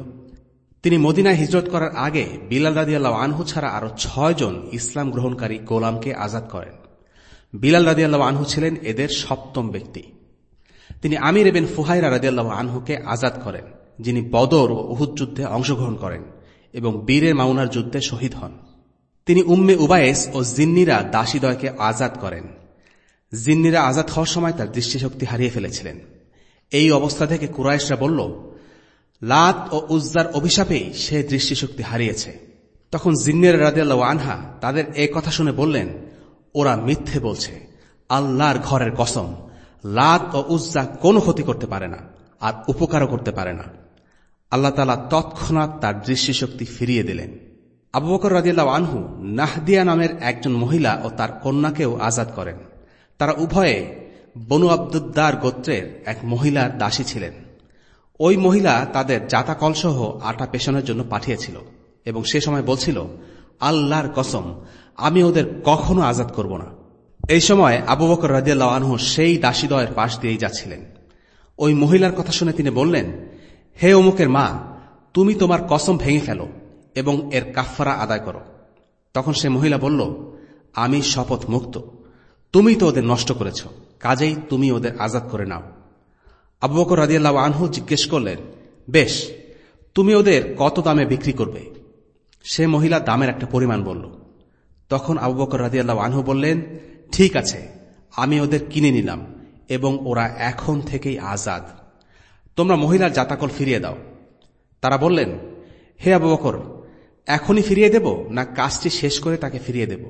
তিনি মদিনায় হিজরত করার আগে বিলাল রাদিয়াল্লাহ আনহু ছাড়া আরও ছয়জন ইসলাম গ্রহণকারী গোলামকে আজাদ করেন। বিলাল রাদিয়াল্লাহ আনহু ছিলেন এদের সপ্তম ব্যক্তি। তিনি আমির এবেন ফুহাইরা রাদিয়াল্লাহ আনহুকে আজাদ করেন, যিনি বদর ও উহুদ যুদ্ধে অংশগ্রহণ করেন এবং বীরের মাউনার যুদ্ধে শহীদ হন। তিনি উম্মে উবায়েস ও জিন্নিরা দাসীদয়কে আজাদ করেন। জিন্নিরা আজাদ হওয়ার সময় তার দৃষ্টিশক্তি হারিয়ে ফেলেছিলেন। এই অবস্থা থেকে কুরাইশরা বলল লাত ও উজ্জার অভিশাপেই সে দৃষ্টিশক্তি হারিয়েছে। তখন জিন্নের রাদিয়াল্লাহ আনহা তাদের এ কথা শুনে বললেন, ওরা মিথ্যে বলছে। আল্লাহর ঘরের কসম, লাত ও উজ্জা কোনো ক্ষতি করতে পারে না আর উপকারও করতে পারে না। আল্লাহ তালা তৎক্ষণাৎ তার দৃষ্টিশক্তি ফিরিয়ে দিলেন। আবু বকর রাজিয়াল্লাহ আনহু নাহদিয়া নামের একজন মহিলা ও তার কন্যাকেও আজাদ করেন। তারা উভয়ে বনু আব্দুদ্দার গোত্রের এক মহিলার দাসী ছিলেন। ওই মহিলা তাদের জাতা কলসহ আটা পেশনের জন্য পাঠিয়েছিল এবং সে সময় বলছিল, আল্লাহর কসম, আমি ওদের কখনো আজাদ করব না। এই সময় আবু বকর রাজিয়াল্লাহ আনহু সেই দাসীদয়ের পাশ দিয়েই যাচ্ছিলেন। ওই মহিলার কথা শুনে তিনি বললেন, হে অমুকের মা, তুমি তোমার কসম ভেঙে ফেলো এবং এর কাফারা আদায় করো। তখন সে মহিলা বলল, আমি শপথ মুক্ত তুমি তো ওদের নষ্ট করেছ, কাজেই তুমি ওদের আজাদ করে নাও। আবু বকর রাজিয়াল্লাহ আনহু জিজ্ঞেস করলেন, বেশ, তুমি ওদের কত দামে বিক্রি করবে? সে মহিলা দামের একটা পরিমাণ বলল। তখন আবু বকর রাজিয়াল্লাহ আনহু বললেন, ঠিক আছে, আমি ওদের কিনে নিলাম এবং ওরা এখন থেকেই আজাদ। তোমরা মহিলার জাতাকল ফিরিয়ে দাও। তারা বললেন, হে আবু বকর, এখনই ফিরিয়ে দেব না কাজটি শেষ করে তাকে ফিরিয়ে দেব?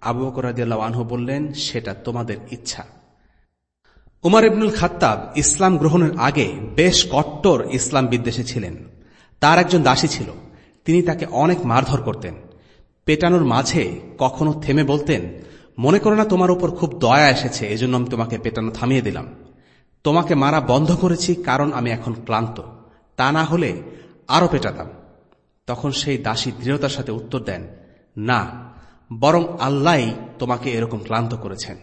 আবু বকর রাজিয়াল্লাহ আনহু বললেন, সেটা তোমাদের ইচ্ছা। উমার ইবনুল খাত্তাব ইসলাম গ্রহণের আগে বেশ কট্টর ইসলাম বিদ্বেষে ছিলেন। তার একজন দাসী ছিল। তিনি তাকে অনেক মারধর করতেন। পেটানোর মাঝে কখনো থেমে বলতেন, মনে করো না তোমার উপর খুব দয়া এসেছে, এজন্য আমি তোমাকে পেটানো থামিয়ে দিলাম। তোমাকে মারা বন্ধ করেছি কারণ আমি এখন ক্লান্ত। তা না হলে আরও পেটাতাম। তখন সেই দাসী দৃঢ়তার সাথে উত্তর দেন, না, বরং আল্লাহ তোমাকে এরকম ক্লান্ত করেছেন।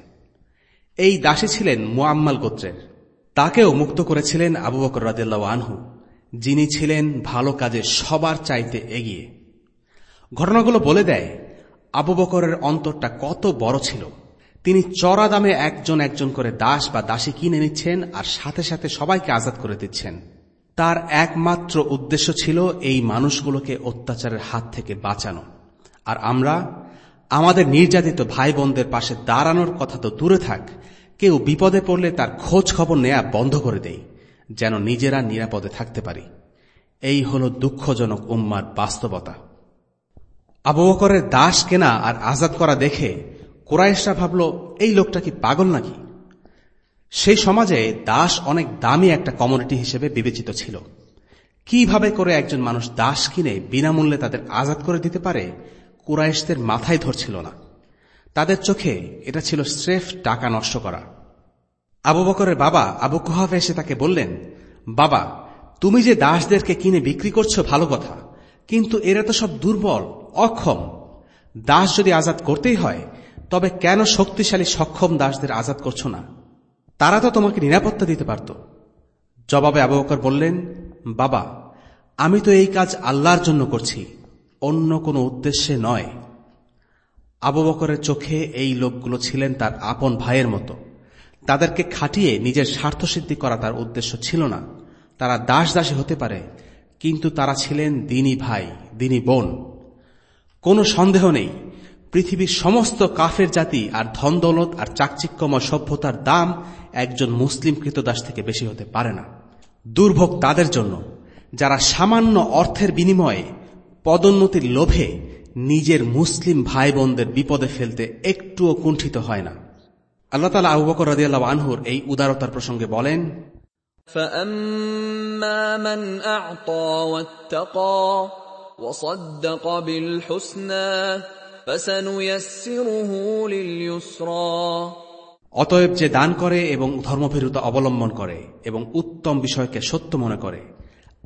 এই দাসী ছিলেন মুআম্মাল গোত্রের। তাকেও মুক্ত করেছিলেন আবু বকর রাদিল্লাহ আনহু, যিনি ছিলেন ভালো কাজে সবার চাইতে এগিয়ে। ঘটনাগুলো বলে দেয়, আবু বকরের অন্তরটা কত বড় ছিল। তিনি চড়া দামে একজন একজন করে দাস বা দাসী কিনে নিচ্ছেন আর সাথে সাথে সবাইকে আজাদ করে দিচ্ছেন। তার একমাত্র উদ্দেশ্য ছিল এই মানুষগুলোকে অত্যাচারের হাত থেকে বাঁচানো। আর আমরা, আমাদের নির্যাতিত ভাই বোনদের পাশে দাঁড়ানোর কথা তো দূরে থাক কেউ বিপদে পড়লে তার খোঁজ খবর নেয়া বন্ধ করে দেই, যেন নিজেরা নিরাপদে থাকতে পারি। এই হল দুঃখজনক উম্মার বাস্তবতা। আবু দাস কেনা আর আজাদ করা দেখে কোরাইশরা ভাবল, এই লোকটা কি পাগল নাকি? সেই সমাজে দাস অনেক দামি একটা কমোডিটি হিসেবে বিবেচিত ছিল। কীভাবে করে একজন মানুষ দাস কিনে বিনামূল্যে তাদের আজাদ করে দিতে পারে, কুরাইশদের মাথায় ধরছিল না। তাদের চোখে এটা ছিল স্রেফ টাকা নষ্ট করা। আবু বকরের বাবা আবু কুহাফ এসে তাকে বললেন, বাবা, তুমি যে দাসদেরকে কিনে বিক্রি করছ ভালো কথা, কিন্তু এরা তো সব দুর্বল, অক্ষম। দাস যদি আজাদ করতেই হয়, তবে কেন শক্তিশালী, সক্ষম দাসদের আজাদ করছ না? তারা তো তোমাকে নিরাপত্তা দিতে পারত। জবাবে আবু বকর বললেন, বাবা, আমি তো এই কাজ আল্লাহর জন্য করছি, অন্য কোনো উদ্দেশ্যে নয়। আবু বকরের চোখে এই লোকগুলো ছিলেন তার আপন ভাইয়ের মতো। তাদেরকে খাটিয়ে নিজের স্বার্থসিদ্ধি করা তার উদ্দেশ্য ছিল না। তারা দাস দাসী হতে পারে, কিন্তু তারা ছিলেন দিনী ভাই, দিনী বোন। কোনো সন্দেহ নেই, পৃথিবীর সমস্ত কাফের জাতি আর ধনদৌলত আর চাকচিক্যময় সভ্যতার দাম একজন মুসলিম কৃতদাস থেকে বেশি হতে পারে না। দুর্ভোগ তাদের জন্য, যারা সামান্য অর্থের বিনিময়ে পদোন্নতির লোভে নিজের মুসলিম ভাই বোনদের বিপদে ফেলতে একটুও কুণ্ঠিত হয় না। আল্লাহ তালা আবু বকর রাজিয়াল্লাহ আনহুর এই উদারতার প্রসঙ্গে বলেন অতএব যে দান করে এবং ধর্মভীরতা অবলম্বন করে এবং উত্তম বিষয়কে সত্য মনে করে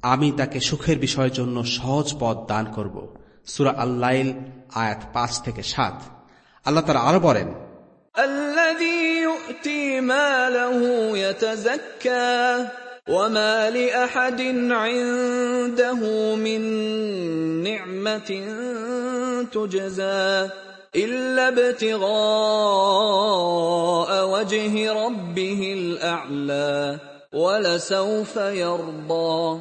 আমি তাকে সুখের বিষয়ের জন্য সহজ পথ দান করব। সুরা আল্লাইল আয়াত পাঁচ থেকে সাত আল্লাহ তারা আরো বলেন الذي يؤتي ماله يتزكى وما لأحد عنده من نعمة تجزى إلا ابتغاء وجه ربه الأعلى ولسوف يرضى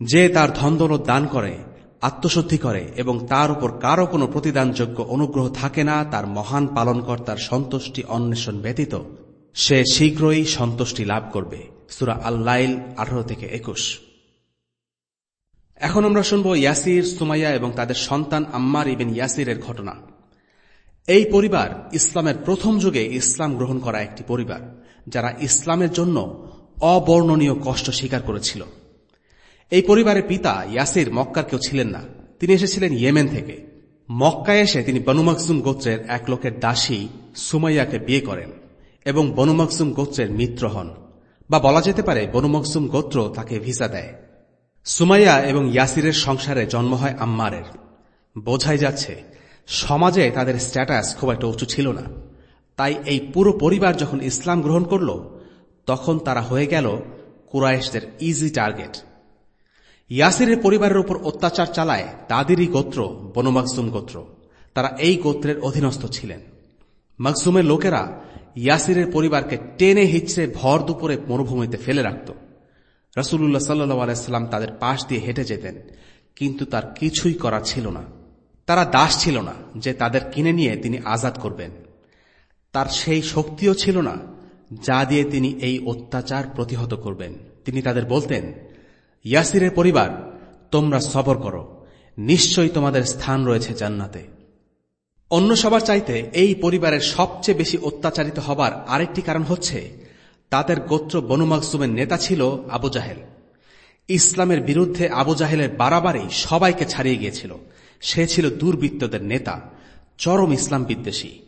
যে তার ধনদৌলত দান করে আত্মশুদ্ধি করে এবং তার উপর কারও কোনো প্রতিদানযোগ্য অনুগ্রহ থাকে না, তার মহান পালনকর্তার সন্তুষ্টি অন্বেষণ ব্যতীত, সে শীঘ্রই সন্তুষ্টি লাভ করবে। সুরা আল্লাইল, আঠারো থেকে একুশ। এখন আমরা শুনব ইয়াসির, সুমাইয়া এবং তাদের সন্তান আম্মার ইবেন ইয়াসিরের ঘটনা। এই পরিবার ইসলামের প্রথম যুগে ইসলাম গ্রহণ করা একটি পরিবার, যারা ইসলামের জন্য অবর্ণনীয় কষ্ট স্বীকার করেছিল। এই পরিবারের পিতা ইয়াসির মক্কার কেউ ছিলেন না। তিনি এসেছিলেন ইয়েমেন থেকে। মক্কায় এসে তিনি বনুমাকসুম গোত্রের এক লোকের দাসী সুমাইয়াকে বিয়ে করেন এবং বনুমাকসুম গোত্রের মিত্র হন বা বলা যেতে পারে বনুমকসুম গোত্র তাকে ভিসা দেয়। সুমাইয়া এবং ইয়াসিরের সংসারে জন্ম হয় আম্মারের। বোঝাই যাচ্ছে, সমাজে তাদের স্ট্যাটাস খুব একটা উঁচু ছিল না। তাই এই পুরো পরিবার যখন ইসলাম গ্রহণ করল, তখন তারা হয়ে গেল কুরাইশদের ইজি টার্গেট ইয়াসিরের পরিবারের উপর অত্যাচার চালায় তাদেরই গোত্র, বনু মাকসুম গোত্র। তারা এই গোত্রের অধীনস্থ ছিলেন। মাকসুমের লোকেরা ইয়াসিরের পরিবারকে টেনে হিচড়ে ভর দুপুরে মরুভূমিতে ফেলে রাখত। রসুল্লাহ সাল্লু তাদের পাশ দিয়ে হেঁটে যেতেন, কিন্তু তার কিছুই করা ছিল না। তারা দাস ছিল না যে তাদের কিনে নিয়ে তিনি আজাদ করবেন। তার সেই শক্তিও ছিল না যা দিয়ে তিনি এই অত্যাচার প্রতিহত করবেন। তিনি তাদের বলতেন ইয়াসিরের পরিবার, তোমরা সবর করো। নিশ্চয়ই তোমাদের স্থান রয়েছে জান্নাতে। অন্য সবার চাইতে এই পরিবারের সবচেয়ে বেশি অত্যাচারিত হবার আরেকটি কারণ হচ্ছে, তাদের গোত্র বনুমাকসুমের নেতা ছিল আবু জাহেল। ইসলামের বিরুদ্ধে আবু জাহেলের বাড়াবাড়ি সবাইকে ছাড়িয়ে গিয়েছিল। সে ছিল দুর্বৃত্তদের নেতা, চরম ইসলাম বিদ্বেষী।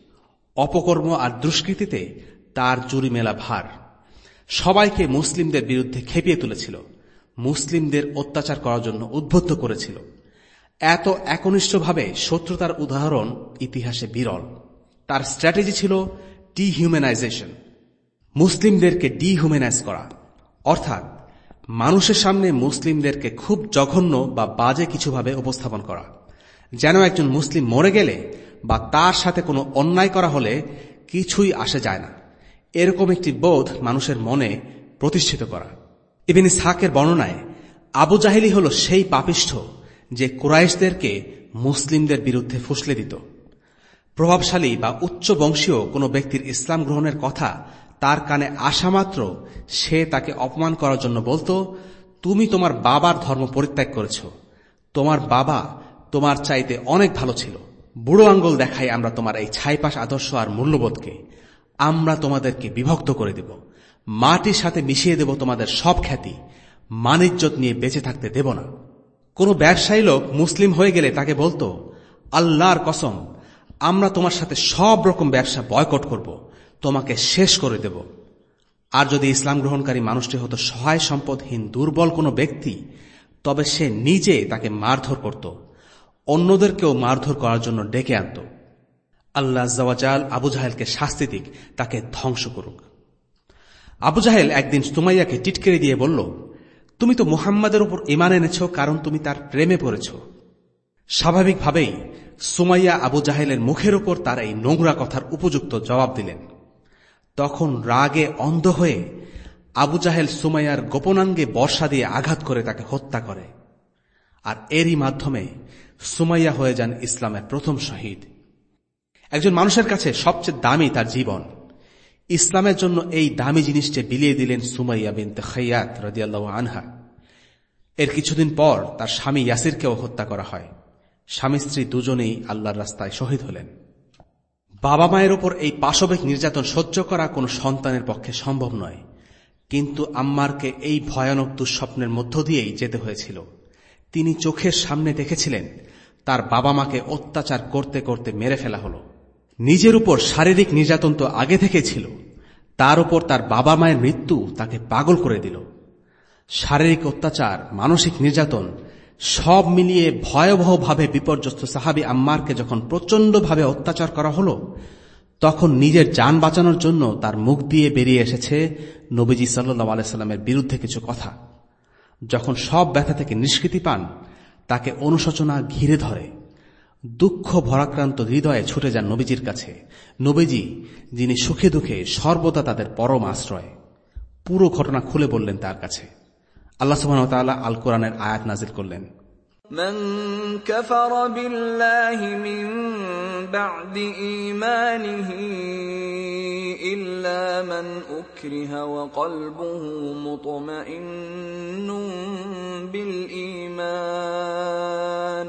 অপকর্ম আর দুষ্কৃতিতে তার জুরি মেলা ভার। সবাইকে মুসলিমদের বিরুদ্ধে খেপিয়ে তুলেছিল। মুসলিমদের অত্যাচার করার জন্য উদ্বুদ্ধ করেছিল। এত একনিষ্ঠভাবে শত্রুতার উদাহরণ ইতিহাসে বিরল। তার স্ট্র্যাটেজি ছিল ডিহিউম্যানাইজেশন। মুসলিমদেরকে ডিহিউম্যানাইজ করা। অর্থাৎ মানুষের সামনে মুসলিমদেরকে খুব জঘন্য বা বাজে কিছুভাবে উপস্থাপন করা। যেন একজন মুসলিম মরে গেলে বা তার সাথে কোনো অন্যায় করা হলে কিছুই আসে যায় না। এরকম একটি বোধ মানুষের মনে প্রতিষ্ঠিত করা। ইবিন সাকের বর্ণনায় আবু জাহেলি হল সেই পাপিষ্ঠ যে কুরাইশদেরকে মুসলিমদের বিরুদ্ধে ফুসলে দিত। প্রভাবশালী বা উচ্চ বংশীয় কোনো ব্যক্তির ইসলাম গ্রহণের কথা তার কানে আসা মাত্র সে তাকে অপমান করার জন্য বলতো, তুমি তোমার বাবার ধর্ম পরিত্যাগ করেছ। তোমার বাবা তোমার চাইতে অনেক ভালো ছিল। বুড়ো আঙ্গুল দেখাই আমরা তোমার এই ছাইপাশ আদর্শ আর মূল্যবোধকে। আমরা তোমাদেরকে বিভক্ত করে দেব। মাটির সাথে মিশিয়ে দেব তোমাদের সব খ্যাতি। মানিজ্যত নিয়ে বেঁচে থাকতে দেব না। কোনো ব্যবসায়ী লোক মুসলিম হয়ে গেলে তাকে বলতো, আল্লাহর কসম, আমরা তোমার সাথে সব রকম ব্যবসা বয়কট করব, তোমাকে শেষ করে দেব। আর যদি ইসলাম গ্রহণকারী মানুষটি হতো সহায় সম্পদহীন দুর্বল কোনো ব্যক্তি, তবে সে নিজে তাকে মারধর করত, অন্যদেরকেও মারধর করার জন্য ডেকে আনত। আল্লাহ জওয়াজাল আবু জাহেলকে শাস্তি দিক, তাকে ধ্বংস করুক। আবু জাহেল একদিন সুমাইয়াকে টিটকেরে দিয়ে বলল, তুমি তো মুহাম্মাদের উপর ইমান এনেছ, কারণ তুমি তার প্রেমে পড়েছ। স্বাভাবিকভাবেই সুমাইয়া আবু জাহেলের মুখের উপর তার এই নোংরা কথার উপযুক্ত জবাব দিলেন। তখন রাগে অন্ধ হয়ে আবু জাহেল সুমাইয়ার গোপনাঙ্গে বর্ষা দিয়ে আঘাত করে তাকে হত্যা করে। আর এরই মাধ্যমে সুমাইয়া হয়ে যান ইসলামের প্রথম শহীদ। একজন মানুষের কাছে সবচেয়ে দামি তার জীবন। ইসলামের জন্য এই দামি জিনিসটি বিলিয়ে দিলেন সুমাইয়া বিন খাইয়াত রদিয়াল্লাহ আনহা। এর কিছুদিন পর তার স্বামী ইয়াসিরকেও হত্যা করা হয়। স্বামী স্ত্রী দুজনেই আল্লাহর রাস্তায় শহীদ হলেন। বাবা মায়ের ওপর এই পাশবিক নির্যাতন সহ্য করা কোনো সন্তানের পক্ষে সম্ভব নয়। কিন্তু আম্মারকে এই ভয়ানক দুঃস্বপ্নের মধ্য দিয়েই যেতে হয়েছিল। তিনি চোখের সামনে দেখেছিলেন, তার বাবা মাকে অত্যাচার করতে করতে মেরে ফেলা হল। নিজের উপর শারীরিক নির্যাতন তো আগে থেকে ছিল। তার উপর তার বাবা মায়ের মৃত্যু তাকে পাগল করে দিল। শারীরিক অত্যাচার, মানসিক নির্যাতন, সব মিলিয়ে ভয়াবহভাবে বিপর্যস্ত সাহাবি আম্মারকে যখন প্রচণ্ডভাবে অত্যাচার করা হল, তখন নিজের যান বাঁচানোর জন্য তার মুখ দিয়ে বেরিয়ে এসেছে নবীজি সাল্লাহ আলাইস্লামের বিরুদ্ধে কিছু কথা। যখন সব ব্যথা থেকে নিষ্কৃতি পান, তাকে অনুশোচনা ঘিরে ধরে। দুঃখ ভরাক্রান্ত হৃদয়ে ছুটে যান নবীজির কাছে নবীজি যিনি সুখে দুঃখে সর্বদা তাদের পরম আশ্রয় পুরো ঘটনা খুলে বললেন তার কাছে আল্লাহ সুবাহ আল কোরআনের আয়াত নাজিল করলেন من كفر بالله من بعد إيمانه إلا من أكره وقلبه مطمئن بالإيمان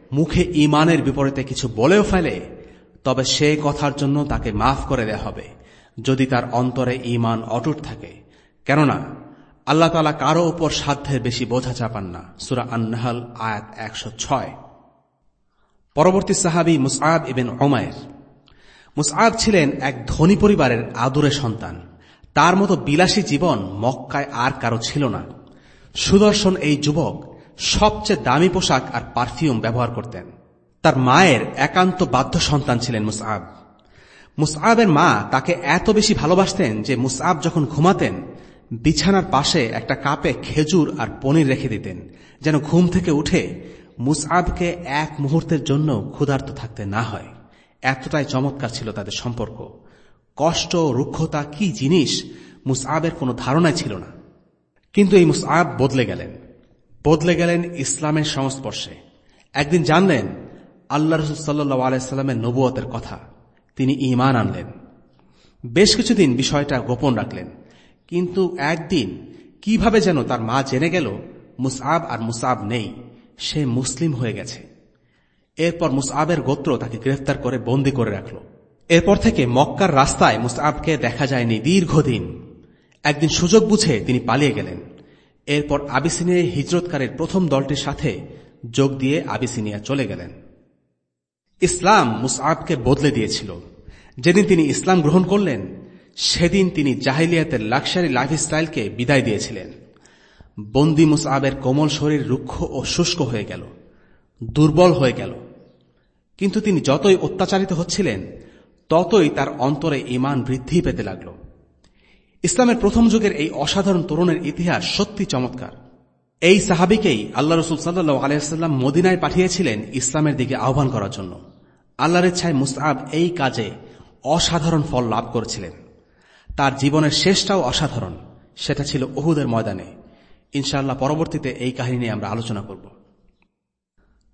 মুখে ইমানের বিপরীতে কিছু বলেও ফেলে, তবে সে কথার জন্য তাকে মাফ করে দেয়া হবে, যদি তার অন্তরে ইমান অটুট থাকে। কেননা, আল্লাহ তালা কারও উপর সাধ্যের বেশি বোঝা চাপান না, সুরা আন্নাহাল, আয়াত একশো ছয়। পরবর্তী সাহাবি মুসাব ইবেন ওমায়ের মুসআব ছিলেন এক ধনী পরিবারের আদুরে সন্তান। তার মতো বিলাসী জীবন মক্কায় আর কারও ছিল না। সুদর্শন এই যুবক সবচেয়ে দামি পোশাক আর পারফিউম ব্যবহার করতেন। তার মায়ের একান্ত বাধ্য সন্তান ছিলেন মুসআব। মুসআবের মা তাকে এত বেশি ভালোবাসতেন যে মুসআব যখন ঘুমাতেন, বিছানার পাশে একটা কাপে খেজুর আর পনির রেখে দিতেন, যেন ঘুম থেকে উঠে মুসআবকে এক মুহূর্তের জন্য ক্ষুধার্ত থাকতে না হয়। এতটাই চমৎকার ছিল তাদের সম্পর্ক। কষ্ট, রুক্ষতা, কি জিনিস মুসআবের কোনো ধারণাই ছিল না। কিন্তু এই মুসআব বদলে গেলেন। বদলে গেলেন ইসলামের সংস্পর্শে। একদিন জানলেন, আল্লাহ রসুল সাল্লাহ আলাইস্লামের নবুয়তের কথা। তিনি ইমান আনলেন। বেশ কিছুদিন বিষয়টা গোপন রাখলেন। কিন্তু একদিন কীভাবে যেন তার মা জেনে গেল মুসআব আর মুসআব নেই, সে মুসলিম হয়ে গেছে। এরপর মুসআবের গোত্র তাকে গ্রেফতার করে বন্দি করে রাখল। এরপর থেকে মক্কার রাস্তায় মুসআবকে দেখা যায়নি দীর্ঘদিন। একদিন সুযোগ বুঝে তিনি পালিয়ে গেলেন। এরপর আবিসিনিয়ায় হিজরতকারের প্রথম দলটির সাথে যোগ দিয়ে আবিসিনিয়া চলে গেলেন। ইসলাম মুসআবকে বদলে দিয়েছিল। যেদিন তিনি ইসলাম গ্রহণ করলেন, সেদিন তিনি জাহিলিয়াতের লাক্সারি লাইফস্টাইলকে বিদায় দিয়েছিলেন। বন্দি মুসআবের কোমল শরীর রুক্ষ ও শুষ্ক হয়ে গেল, দুর্বল হয়ে গেল। কিন্তু তিনি যতই অত্যাচারিত হচ্ছিলেন, ততই তার অন্তরে ইমান বৃদ্ধি পেতে লাগল। ইসলামের প্রথম যুগের এই অসাধারণ তরুণের ইতিহাস সত্যি চমৎকার। এই সাহাবিকেই আল্লাহ রসুল সাল্লু আলাইসাল্লাম মদিনায় পাঠিয়েছিলেন ইসলামের দিকে আহ্বান করার জন্য। আল্লাহর ইচ্ছায় মুস্তাব এই কাজে অসাধারণ ফল লাভ করেছিলেন। তার জীবনের শেষটাও অসাধারণ, সেটা ছিল ওহুদের ময়দানে। ইনশাআল্লাহ পরবর্তীতে এই কাহিনী নিয়ে আমরা আলোচনা করব।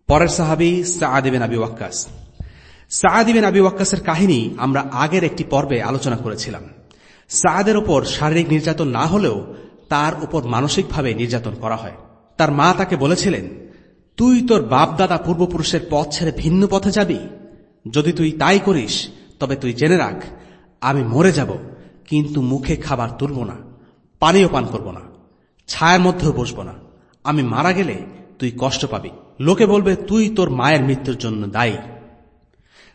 পরের সাহাবি সাহাদিবেন আবি ওয়াক্কাস। সাহাদিবেন আবি ওয়াক্কাসের কাহিনী আমরা আগের একটি পর্বে আলোচনা করেছিলাম। সাহাদের ওপর শারীরিক নির্যাতন না হলেও তার উপর মানসিকভাবে নির্যাতন করা হয়। তার মা তাকে বলেছিলেন, তুই তোর বাপদাদা পূর্বপুরুষের পথ ছেড়ে ভিন্ন পথে যাবি। যদি তুই তাই করিস, তবে তুই জেনে রাখ, আমি মরে যাব, কিন্তু মুখে খাবার তুলব না, পানীয় পান করব না, ছায়ার মধ্যেও বসব না। আমি মারা গেলে তুই কষ্ট পাবি। লোকে বলবে, তুই তোর মায়ের মৃত্যুর জন্য দায়ী।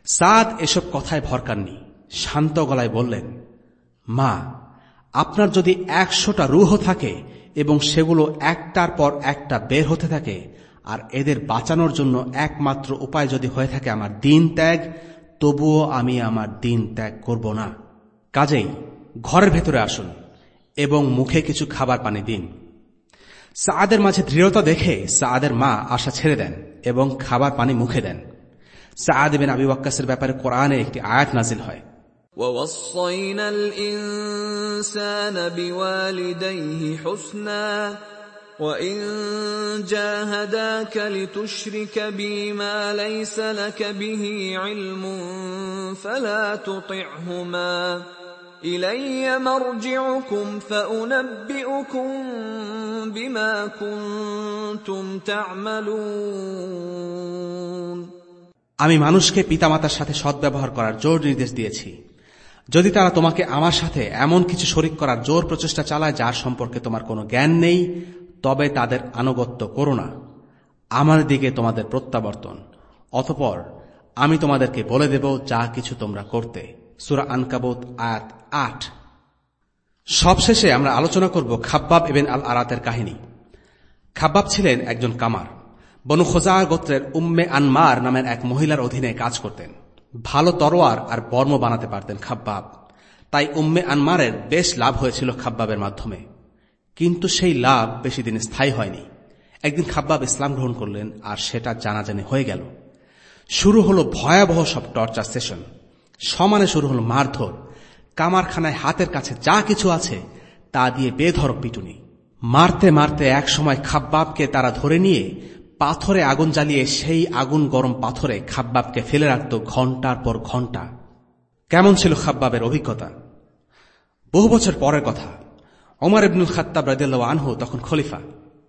সাদ এসব কথায় ভরকাননি, শান্ত গলায় বললেন মা, আপনার যদি একশোটা রুহ থাকে এবং সেগুলো একটার পর একটা বের হতে থাকে, আর এদের বাঁচানোর জন্য একমাত্র উপায় যদি হয়ে থাকে আমার দিন ত্যাগ, তবুও আমি আমার দিন ত্যাগ করব না। কাজেই ঘরের ভেতরে আসুন এবং মুখে কিছু খাবার পানি দিন। সাদের মাঝে দৃঢ়তা দেখে সাদের মা আশা ছেড়ে দেন এবং খাবার পানি মুখে দেন। সাদ বিন আবি ব্যাপারে কোরআনে একটি আয়াত নাজিল হয়। ووصينا الإنسان بوالديه حسنا وإن جاهداك لتشرك بي ما ليس لك به علم فلا تطعهما إلي مرجعكم فأنبئكم بما كنتم تعملون আমি মানুষকে পিতামাতার সাথে সদ্ব্যবহার করার জোর নির্দেশ দিয়েছি যদি তারা তোমাকে আমার সাথে এমন কিছু শরিক করার জোর প্রচেষ্টা চালায়, যার সম্পর্কে তোমার কোনো জ্ঞান নেই, তবে তাদের আনুগত্য করো না। আমার দিকে তোমাদের প্রত্যাবর্তন। অতপর আমি তোমাদেরকে বলে দেব, যা কিছু তোমরা করতে। সুরা আনকাবত, আয়াত আট। সবশেষে আমরা আলোচনা করব খাব্বাব এবেন আল আরাতের কাহিনী। খাব্বাব ছিলেন একজন কামার। বনু খোজা গোত্রের উম্মে আনমার নামের এক মহিলার অধীনে কাজ করতেন। ভালো তরোয়ার আর বর্ম বানাতে পারতেন খাব্বাব। তাই উম্মে আনমারের বেশ লাভ হয়েছিল খাব্বাবের মাধ্যমে। কিন্তু সেই লাভ বেশি দিন স্থায়ী হয়নি। একদিন খাব্বাব ইসলাম গ্রহণ করলেন আর সেটা জানাজানি হয়ে গেল। শুরু হল ভয়াবহ সব টর্চার সেশন। সমানে শুরু হল মারধর। কামারখানায় হাতের কাছে যা কিছু আছে, তা দিয়ে বেধরক পিটুনি। মারতে মারতে এক সময় খাব্বাবকে তারা ধরে নিয়ে পাথরে আগুন জ্বালিয়ে সেই আগুন গরম পাথরে খাব্বাবকে ফেলে রাখত ঘণ্টার পর ঘণ্টা কেমন ছিল খাব্বাবের অভিজ্ঞতা? বহু বছর পরের কথা। ওমর ইবনুল খাত্তাব রাজিয়াল আনহু তখন খলিফা।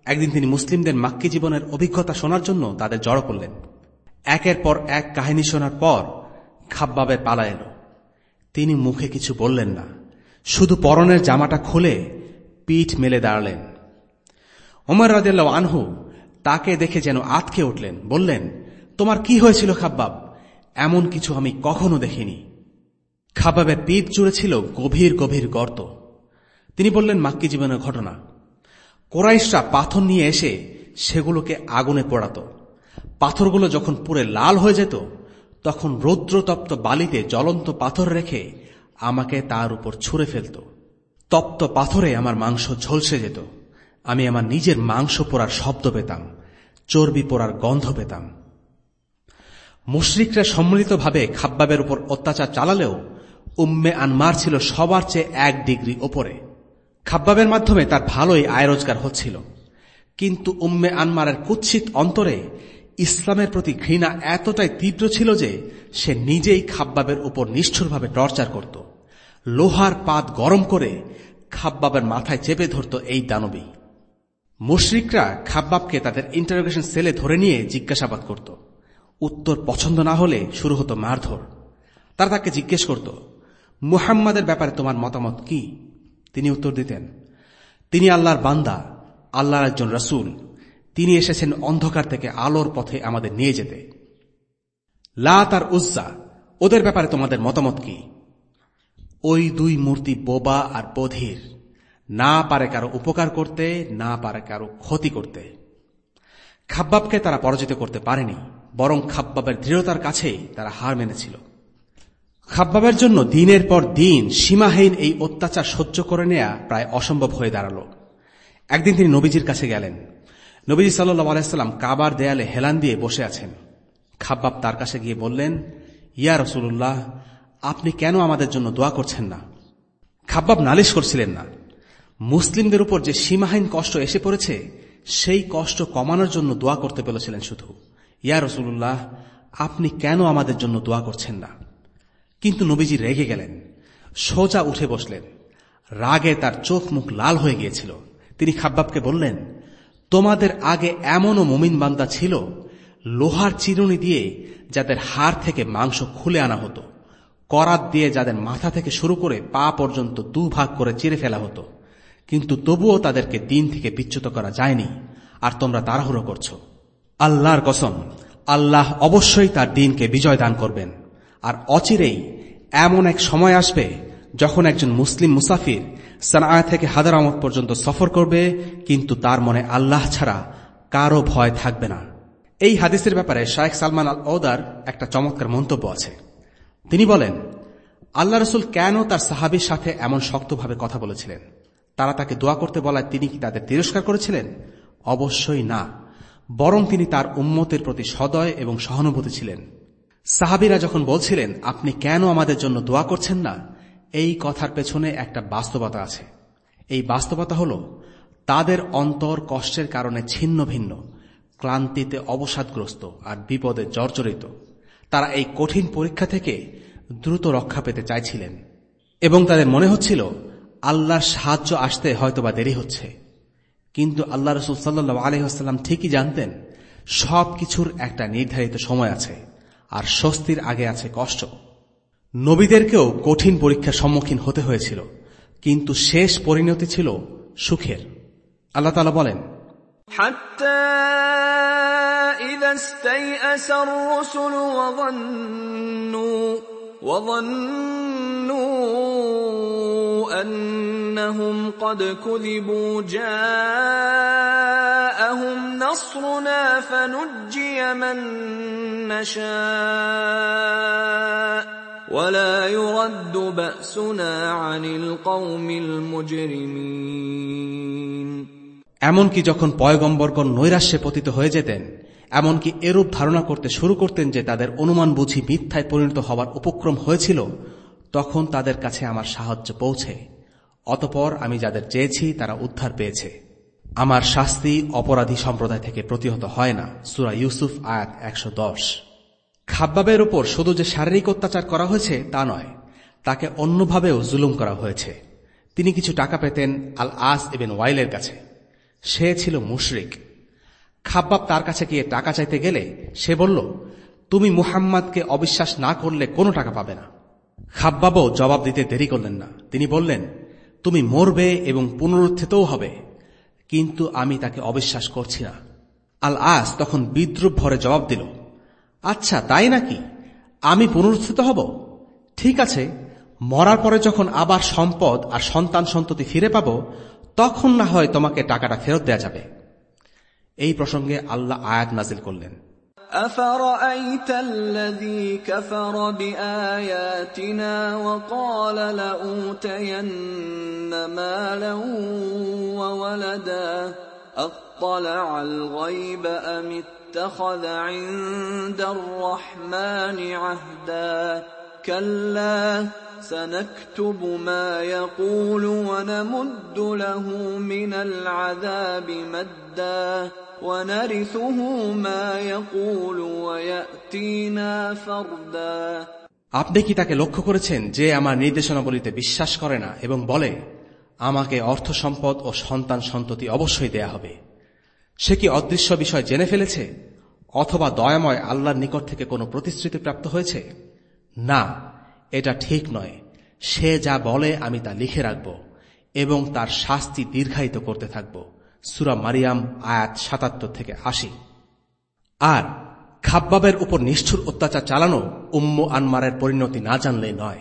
একদিন তিনি মুসলিমদের মাক্কি জীবনের অভিজ্ঞতা শোনার জন্য তাদের জড়ো করলেন। একের পর এক কাহিনী শোনার পর খাব্বাবের পালা এলো। তিনি মুখে কিছু বললেন না। শুধু পরনের জামাটা খুলে পিঠ মেলে দাঁড়ালেন। ওমর রাদিল্লা আনহু তাকে দেখে যেন আতকে উঠলেন, বললেন, তোমার কি হয়েছিল খাব্বাব? এমন কিছু আমি কখনো দেখিনি। খাবাবের পিঠ জুড়ে ছিল গভীর গভীর গর্ত। তিনি বললেন, মাক্কি জীবনের ঘটনা। কোরাইশরা পাথর নিয়ে এসে সেগুলোকে আগুনে পোড়াত। পাথরগুলো যখন পুরে লাল হয়ে যেত, তখন রৌদ্রতপ্ত বালিতে জ্বলন্ত পাথর রেখে আমাকে তার উপর ছুঁড়ে ফেলত। তপ্ত পাথরে আমার মাংস ঝলসে যেত। আমি আমার নিজের মাংস পোড়ার শব্দ পেতাম, চর্বি পোড়ার গন্ধ পেতাম। মুশরিকরা সম্মিলিতভাবে খাব্বাবের উপর অত্যাচার চালালেও উম্মে আনমার ছিল সবার চেয়ে এক ডিগ্রি ওপরে। খাব্বাবের মাধ্যমে তার ভালোই আয় রোজগার হচ্ছিল। কিন্তু উম্মে আনমারের কুৎসিত অন্তরে ইসলামের প্রতি ঘৃণা এতটাই তীব্র ছিল যে সে নিজেই খাব্বাবের উপর নিষ্ঠুরভাবে টর্চার করত। লোহার পাত গরম করে খাব্বাবের মাথায় চেপে ধরত এই দানবী। মুশরিকরা খাব্বাবকে তাদের ইন্টারোগেশন সেলে ধরে নিয়ে জিজ্ঞাসাবাদ করত। উত্তর পছন্দ না হলে শুরু হতো মারধর। তারা তাকে জিজ্ঞেস করত, মুহাম্মাদের ব্যাপারে তোমার মতামত কি? তিনি উত্তর দিতেন, তিনি আল্লাহর বান্দা, আল্লাহর একজন রসুল। তিনি এসেছেন অন্ধকার থেকে আলোর পথে আমাদের নিয়ে যেতে। লা তার উজ্জা, ওদের ব্যাপারে তোমাদের মতামত কি? ওই দুই মূর্তি বোবা আর বধির। না পারে কারও উপকার করতে, না পারে কারও ক্ষতি করতে। খাব্বাবকে তারা পরাজিত করতে পারেনি, বরং খাব্বাবের দৃঢ়তার কাছেই তারা হার মেনেছিল। খাব্বাবের জন্য দিনের পর দিন সীমাহীন এই অত্যাচার সহ্য করে নেয়া প্রায় অসম্ভব হয়ে দাঁড়াল। একদিন তিনি নবীজির কাছে গেলেন। নবীজি সাল্লু আলাইসাল্লাম কাবার দেয়ালে হেলান দিয়ে বসে আছেন। খাব্বাব তার কাছে গিয়ে বললেন, ইয়া রসুল্লাহ আপনি কেন আমাদের জন্য দোয়া করছেন না? খাব্বাব নালিশ করছিলেন না। মুসলিমদের উপর যে সীমাহীন কষ্ট এসে পড়েছে, সেই কষ্ট কমানোর জন্য দোয়া করতে পেরেছিলেন শুধু। ইয়া রসুল্লাহ আপনি কেন আমাদের জন্য দোয়া করছেন না? কিন্তু নবীজি রেগে গেলেন, সোজা উঠে বসলেন। রাগে তার চোখ মুখ লাল হয়ে গিয়েছিল। তিনি খাব্বাবকে বললেন, তোমাদের আগে এমনও মুমিন বান্দা ছিল, লোহার চিরুনি দিয়ে যাদের হাড় থেকে মাংস খুলে আনা হতো, করাত দিয়ে যাদের মাথা থেকে শুরু করে পা পর্যন্ত দুভাগ করে চিরে ফেলা হতো। কিন্তু তবুও তাদেরকে দিন থেকে বিচ্যুত করা যায়নি, আর তোমরা তাড়াহুড়ো করছ। আল্লাহর কসম, আল্লাহ অবশ্যই তার দিনকে বিজয় দান করবেন। আর অচিরেই এমন এক সময় আসবে যখন একজন মুসলিম মুসাফির সানা থেকে হাদারামত পর্যন্ত সফর করবে, কিন্তু তার মনে আল্লাহ ছাড়া কারও ভয় থাকবে না। এই হাদিসের ব্যাপারে শায়েখ সালমান আল ওদার একটা চমৎকার মন্তব্য আছে। তিনি বলেন, আল্লাহ রসুল কেন তার সাহাবির সাথে এমন শক্তভাবে কথা বলেছিলেন? তারা তাকে দোয়া করতে বলায় তিনি কি তাদের তিরস্কার করেছিলেন? অবশ্যই না। বরং তিনি তার উম্মতের প্রতি সদয় এবং সহানুভূতি ছিলেন। সাহাবিরা যখন বলছিলেন, আপনি কেন আমাদের জন্য দোয়া করছেন না? এই কথার পেছনে একটা বাস্তবতা আছে। এই বাস্তবতা হল, তাদের অন্তর কষ্টের কারণে ছিন্ন ভিন্ন, ক্লান্তিতে অবসাদগ্রস্ত আর বিপদে জর্জরিত। তারা এই কঠিন পরীক্ষা থেকে দ্রুত রক্ষা পেতে চাইছিলেন। এবং তাদের মনে হচ্ছিল আল্লাহর সাহায্য আসতে হয়তোবা দেরি হচ্ছে কিন্তু আল্লাহ রসুল সাল্লু আলহাম ঠিকই জানতেন সব কিছুর একটা নির্ধারিত সময় আছে আর স্বস্তির আগে আছে কষ্ট নবীদেরকেও কঠিন পরীক্ষার সম্মুখীন হতে হয়েছিল কিন্তু শেষ পরিণতি ছিল সুখের আল্লাহ তালা বলেন حتى إذا استيأس الرسل وظنوا وظنوا أنهم قد كذبوا جاءهم نصرنا فنجي من نشاء ولا يرد بأسنا عن القوم المجرمين এমনকি যখন পয়গম্বরগণ নৈরাশ্যে পতিত হয়ে যেতেন এমনকি এরূপ ধারণা করতে শুরু করতেন যে তাদের অনুমান বুঝি মিথ্যায় পরিণত হওয়ার উপক্রম হয়েছিল, তখন তাদের কাছে আমার সাহায্য পৌঁছে। অতপর আমি যাদের চেয়েছি, তারা উদ্ধার পেয়েছে। আমার শাস্তি অপরাধী সম্প্রদায় থেকে প্রতিহত হয় না, সুরা ইউসুফ, আয়াত একশো দশ। খাব্বাবের উপর শুধু যে শারীরিক অত্যাচার করা হয়েছে, তা নয়, তাকে অন্যভাবেও জুলুম করা হয়েছে। তিনি কিছু টাকা পেতেন আল আস এবেন ওয়াইলের কাছে। সে ছিল মুশরিক। খাব্বাব তার কাছে গিয়ে টাকা চাইতে গেলে সে বলল, তুমি মুহাম্মাদকে অবিশ্বাস না করলে কোনো টাকা পাবে না। খাব্বাবও জবাব দিতে দেরি করলেন না। তিনি বললেন, তুমি মরবে এবং পুনরুত্থিতও হবে, কিন্তু আমি তাকে অবিশ্বাস করছি না। আল আস তখন বিদ্রুপ ভরে জবাব দিল আচ্ছা তাই নাকি? আমি পুনরুত্থিত হব? ঠিক আছে, মরার পরে যখন আবার সম্পদ আর সন্তান সন্ততি ফিরে পাব, তখন না হয় তোমাকে টাকাটা ফেরত দেয়া যাবে। এই প্রসঙ্গে আল্লাহ আয়াত নাজিল করলেন أفرأيت الذي كفر بآياتنا وقال لأوتين مالا وولدا أطلع الغيب أم اتخذ عند الرحمن عهدا كلا سنكتب ما يقول ونمد له من العذاب مدا ونرثه ما يقول ويأتينا فردا আপনি কি তাকে লক্ষ্য করেছেন যে আমার নির্দেশনাবলিতে বিশ্বাস করে না এবং বলে আমাকে অর্থ সম্পদ ও সন্তান সন্ততি অবশ্যই দেয়া হবে সে কি অদৃশ্য বিষয় জেনে ফেলেছে অথবা দয়াময় আল্লাহর নিকট থেকে কোনো প্রতিশ্রুতি প্রাপ্ত হয়েছে না এটা ঠিক নয়। সে যা বলে আমি তা লিখে রাখব এবং তার শাস্তি দীর্ঘায়িত করতে থাকব। সুরা মারিয়াম, আয়াত সাতাত্তর থেকে আশি। আর খাব্বাবের উপর নিষ্ঠুর অত্যাচার চালানো উম্ম আনমারের পরিণতি না জানলে নয়।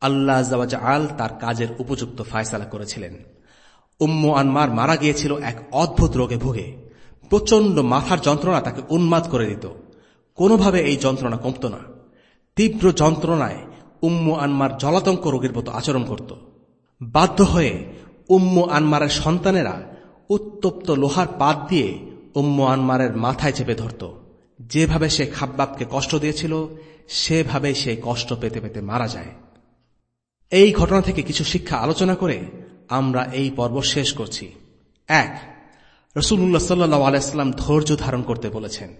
আল্লাহ আল তার কাজের উপযুক্ত ফায়সালা করেছিলেন। উম্ম আনমার মারা গিয়েছিল এক অদ্ভুত রোগে ভুগে। প্রচণ্ড মাথার যন্ত্রণা তাকে উন্মাদ করে দিত। কোনোভাবে এই যন্ত্রণা কমত না। তীব্র যন্ত্রণায় উম্ম আনমার জলাতঙ্ক রোগীর মতো আচরণ করত। বাধ্য হয়ে উম্মু আনমারের সন্তানেরা উত্তপ্ত লোহার পাত দিয়ে উম্মু আনমারের মাথায় চেপে ধরত। যেভাবে সে খাব্বাবকে কষ্ট দিয়েছিল সেভাবে সে কষ্ট পেতে পেতে মারা যায়। এই ঘটনা থেকে কিছু শিক্ষা আলোচনা করে আমরা এই পর্ব শেষ করছি। এক রসুল্লাহ সাল্লাহ আলাইস্লাম ধৈর্য ধারণ করতে বলেছেন,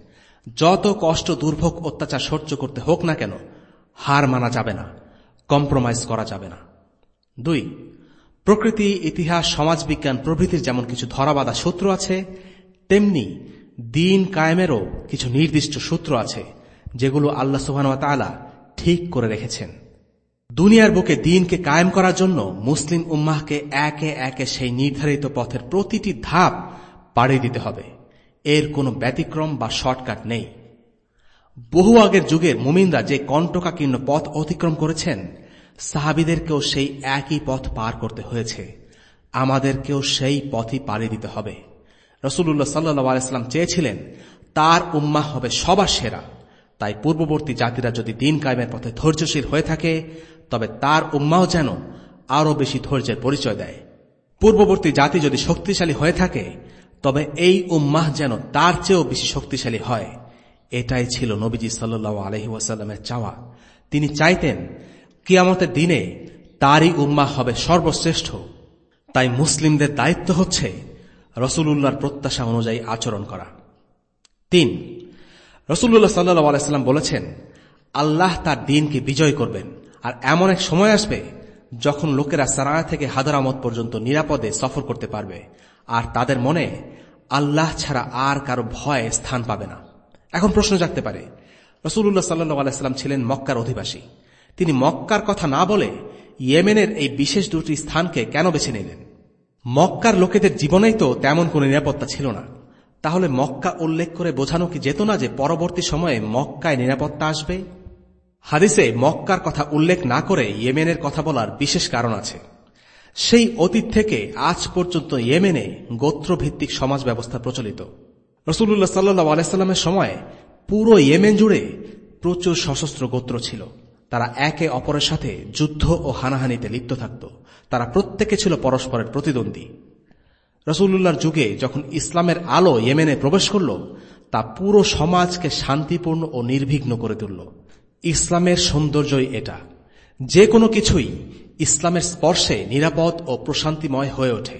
যত কষ্ট দুর্ভোগ, অত্যাচার সহ্য করতে হোক না কেন হার মানা যাবে না কম্প্রোমাইজ করা যাবে না। দুই, প্রকৃতি, ইতিহাস, সমাজবিজ্ঞান, প্রভৃতির যেমন কিছু ধরাবাধা সূত্র আছে, তেমনি দিন কায়েমেরও কিছু নির্দিষ্ট সূত্র আছে, যেগুলো আল্লাহ সুবাহতালা ঠিক করে রেখেছেন। দুনিয়ার বুকে দিনকে কায়েম করার জন্য মুসলিম উম্মাহকে একে একে সেই নির্ধারিত পথের প্রতিটি ধাপ পাড়ি দিতে হবে। এর কোনো ব্যতিক্রম বা শর্টকাট নেই। বহু আগের যুগের মুমিনরা যে কণ্টকাকীর্ণ পথ অতিক্রম করেছেন, সাহাবিদেরকেও সেই একই পথ পার করতে হয়েছে। আমাদেরকেও সেই পথই পাড়ি দিতে হবে। রসুল্লাহ সাল্লাহ আলাইস্লাম চেয়েছিলেন, তার উম্মাহ হবে সবার সেরা। তাই পূর্ববর্তী জাতিরা যদি দিন কায়েমের পথে ধৈর্যশীল হয়ে থাকে, তবে তার উম্মাও যেন আরও বেশি ধৈর্যের পরিচয় দেয়। পূর্ববর্তী জাতি যদি শক্তিশালী হয়ে থাকে, তবে এই উম্মাহ যেন তার চেয়েও বেশি শক্তিশালী হয়। এটাই ছিল নবীজি সাল্লু আলহি ওয়াসাল্লামের চাওয়া। তিনি চাইতেন, কিয়ামতের দিনে তারই উম্মাহ হবে সর্বশ্রেষ্ঠ। তাই মুসলিমদের দায়িত্ব হচ্ছে রসুলুল্লাহর প্রত্যাশা অনুযায়ী আচরণ করা। তিন রসুল্লাহ সাল্লাহ আলাইস্লাম বলেছেন, আল্লাহ তার দিনকে বিজয় করবেন। আর এমন এক সময় আসবে যখন লোকেরা সারা থেকে হাদারামত পর্যন্ত নিরাপদে সফর করতে পারবে। আর তাদের মনে আল্লাহ ছাড়া আর কারও ভয় স্থান পাবে না। এখন প্রশ্ন জাগতে পারে। রসুল্লাহ সাল্লু আলাইস্লাম ছিলেন মক্কার অধিবাসী। তিনি মক্কার কথা না বলে ইয়েমেনের এই বিশেষ দুটি স্থানকে কেন বেছে নিলেন? মক্কার লোকেদের জীবনেই তো তেমন কোনো নিরাপত্তা ছিল না। তাহলে মক্কা উল্লেখ করে বোঝানো কি যেত না যে পরবর্তী সময়ে মক্কায় নিরাপত্তা আসবে? হাদিসে মক্কার কথা উল্লেখ না করে ইয়েমেনের কথা বলার বিশেষ কারণ আছে। সেই অতীত থেকে আজ পর্যন্ত ইয়েমেনে গোত্রভিত্তিক সমাজ ব্যবস্থা প্রচলিত। রসুল্লাহ সাল্লু আলাইস্লামের সময় পুরো ইয়েমেন জুড়ে প্রচুর সশস্ত্র গোত্র ছিল। তারা একে অপরের সাথে যুদ্ধ ও হানাহানিতে লিপ্ত থাকত। তারা প্রত্যেকে ছিল পরস্পরের প্রতিদ্বন্দ্বী। রসুল্লাহর যুগে যখন ইসলামের আলো ইয়েমেনে প্রবেশ করল, তা পুরো সমাজকে শান্তিপূর্ণ ও নির্বিঘ্ন করে তুলল। ইসলামের সৌন্দর্যই এটা। যে কোনো কিছুই ইসলামের স্পর্শে নিরাপদ ও প্রশান্তিময় হয়ে ওঠে।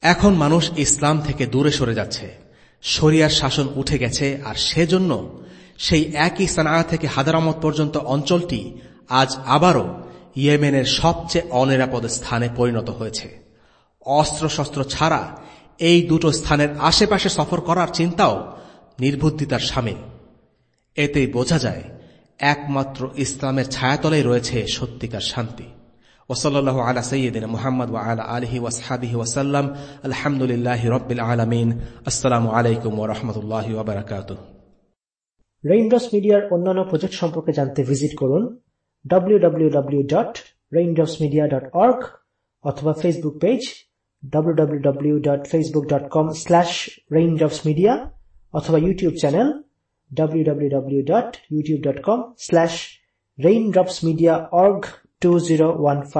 এখন মানুষ ইসলাম থেকে দূরে সরে যাচ্ছে। শরিয়ার শাসন উঠে গেছে, আর সেজন্য সেই একই সানা থেকে হাদারামত পর্যন্ত অঞ্চলটি আজ আবারও ইয়েমেনের সবচেয়ে অনিরাপদ স্থানে পরিণত হয়েছে। অস্ত্রশস্ত্র ছাড়া এই দুটো স্থানের আশেপাশে সফর করার চিন্তাও নির্বুদ্ধিতার সামিল। এতেই বোঝা যায়, একমাত্র ইসলামের ছায়াতলেই রয়েছে সত্যিকার শান্তি। ওসল্লাহ আলা সৈয়দিন মোহাম্মদ আলা আলহি ওয়াসহাবিহি ওসাল্লাম আলহামদুলিল্লাহ রব্বিল আলমিন। আসসালামু আলাইকুম ওরহমতুল্লাহ ওবরাকাত রেইনড্রপস মিডিয়ার অন্যান্য প্রজেক্ট সম্পর্কে জানতে ভিজিট করুন www.raindropsmedia.org অথবা ফেসবুক পেজ www.facebook.com raindropsmedia অথবা ইউটিউব চ্যানেল www.youtube.com/raindropsmediaorg2015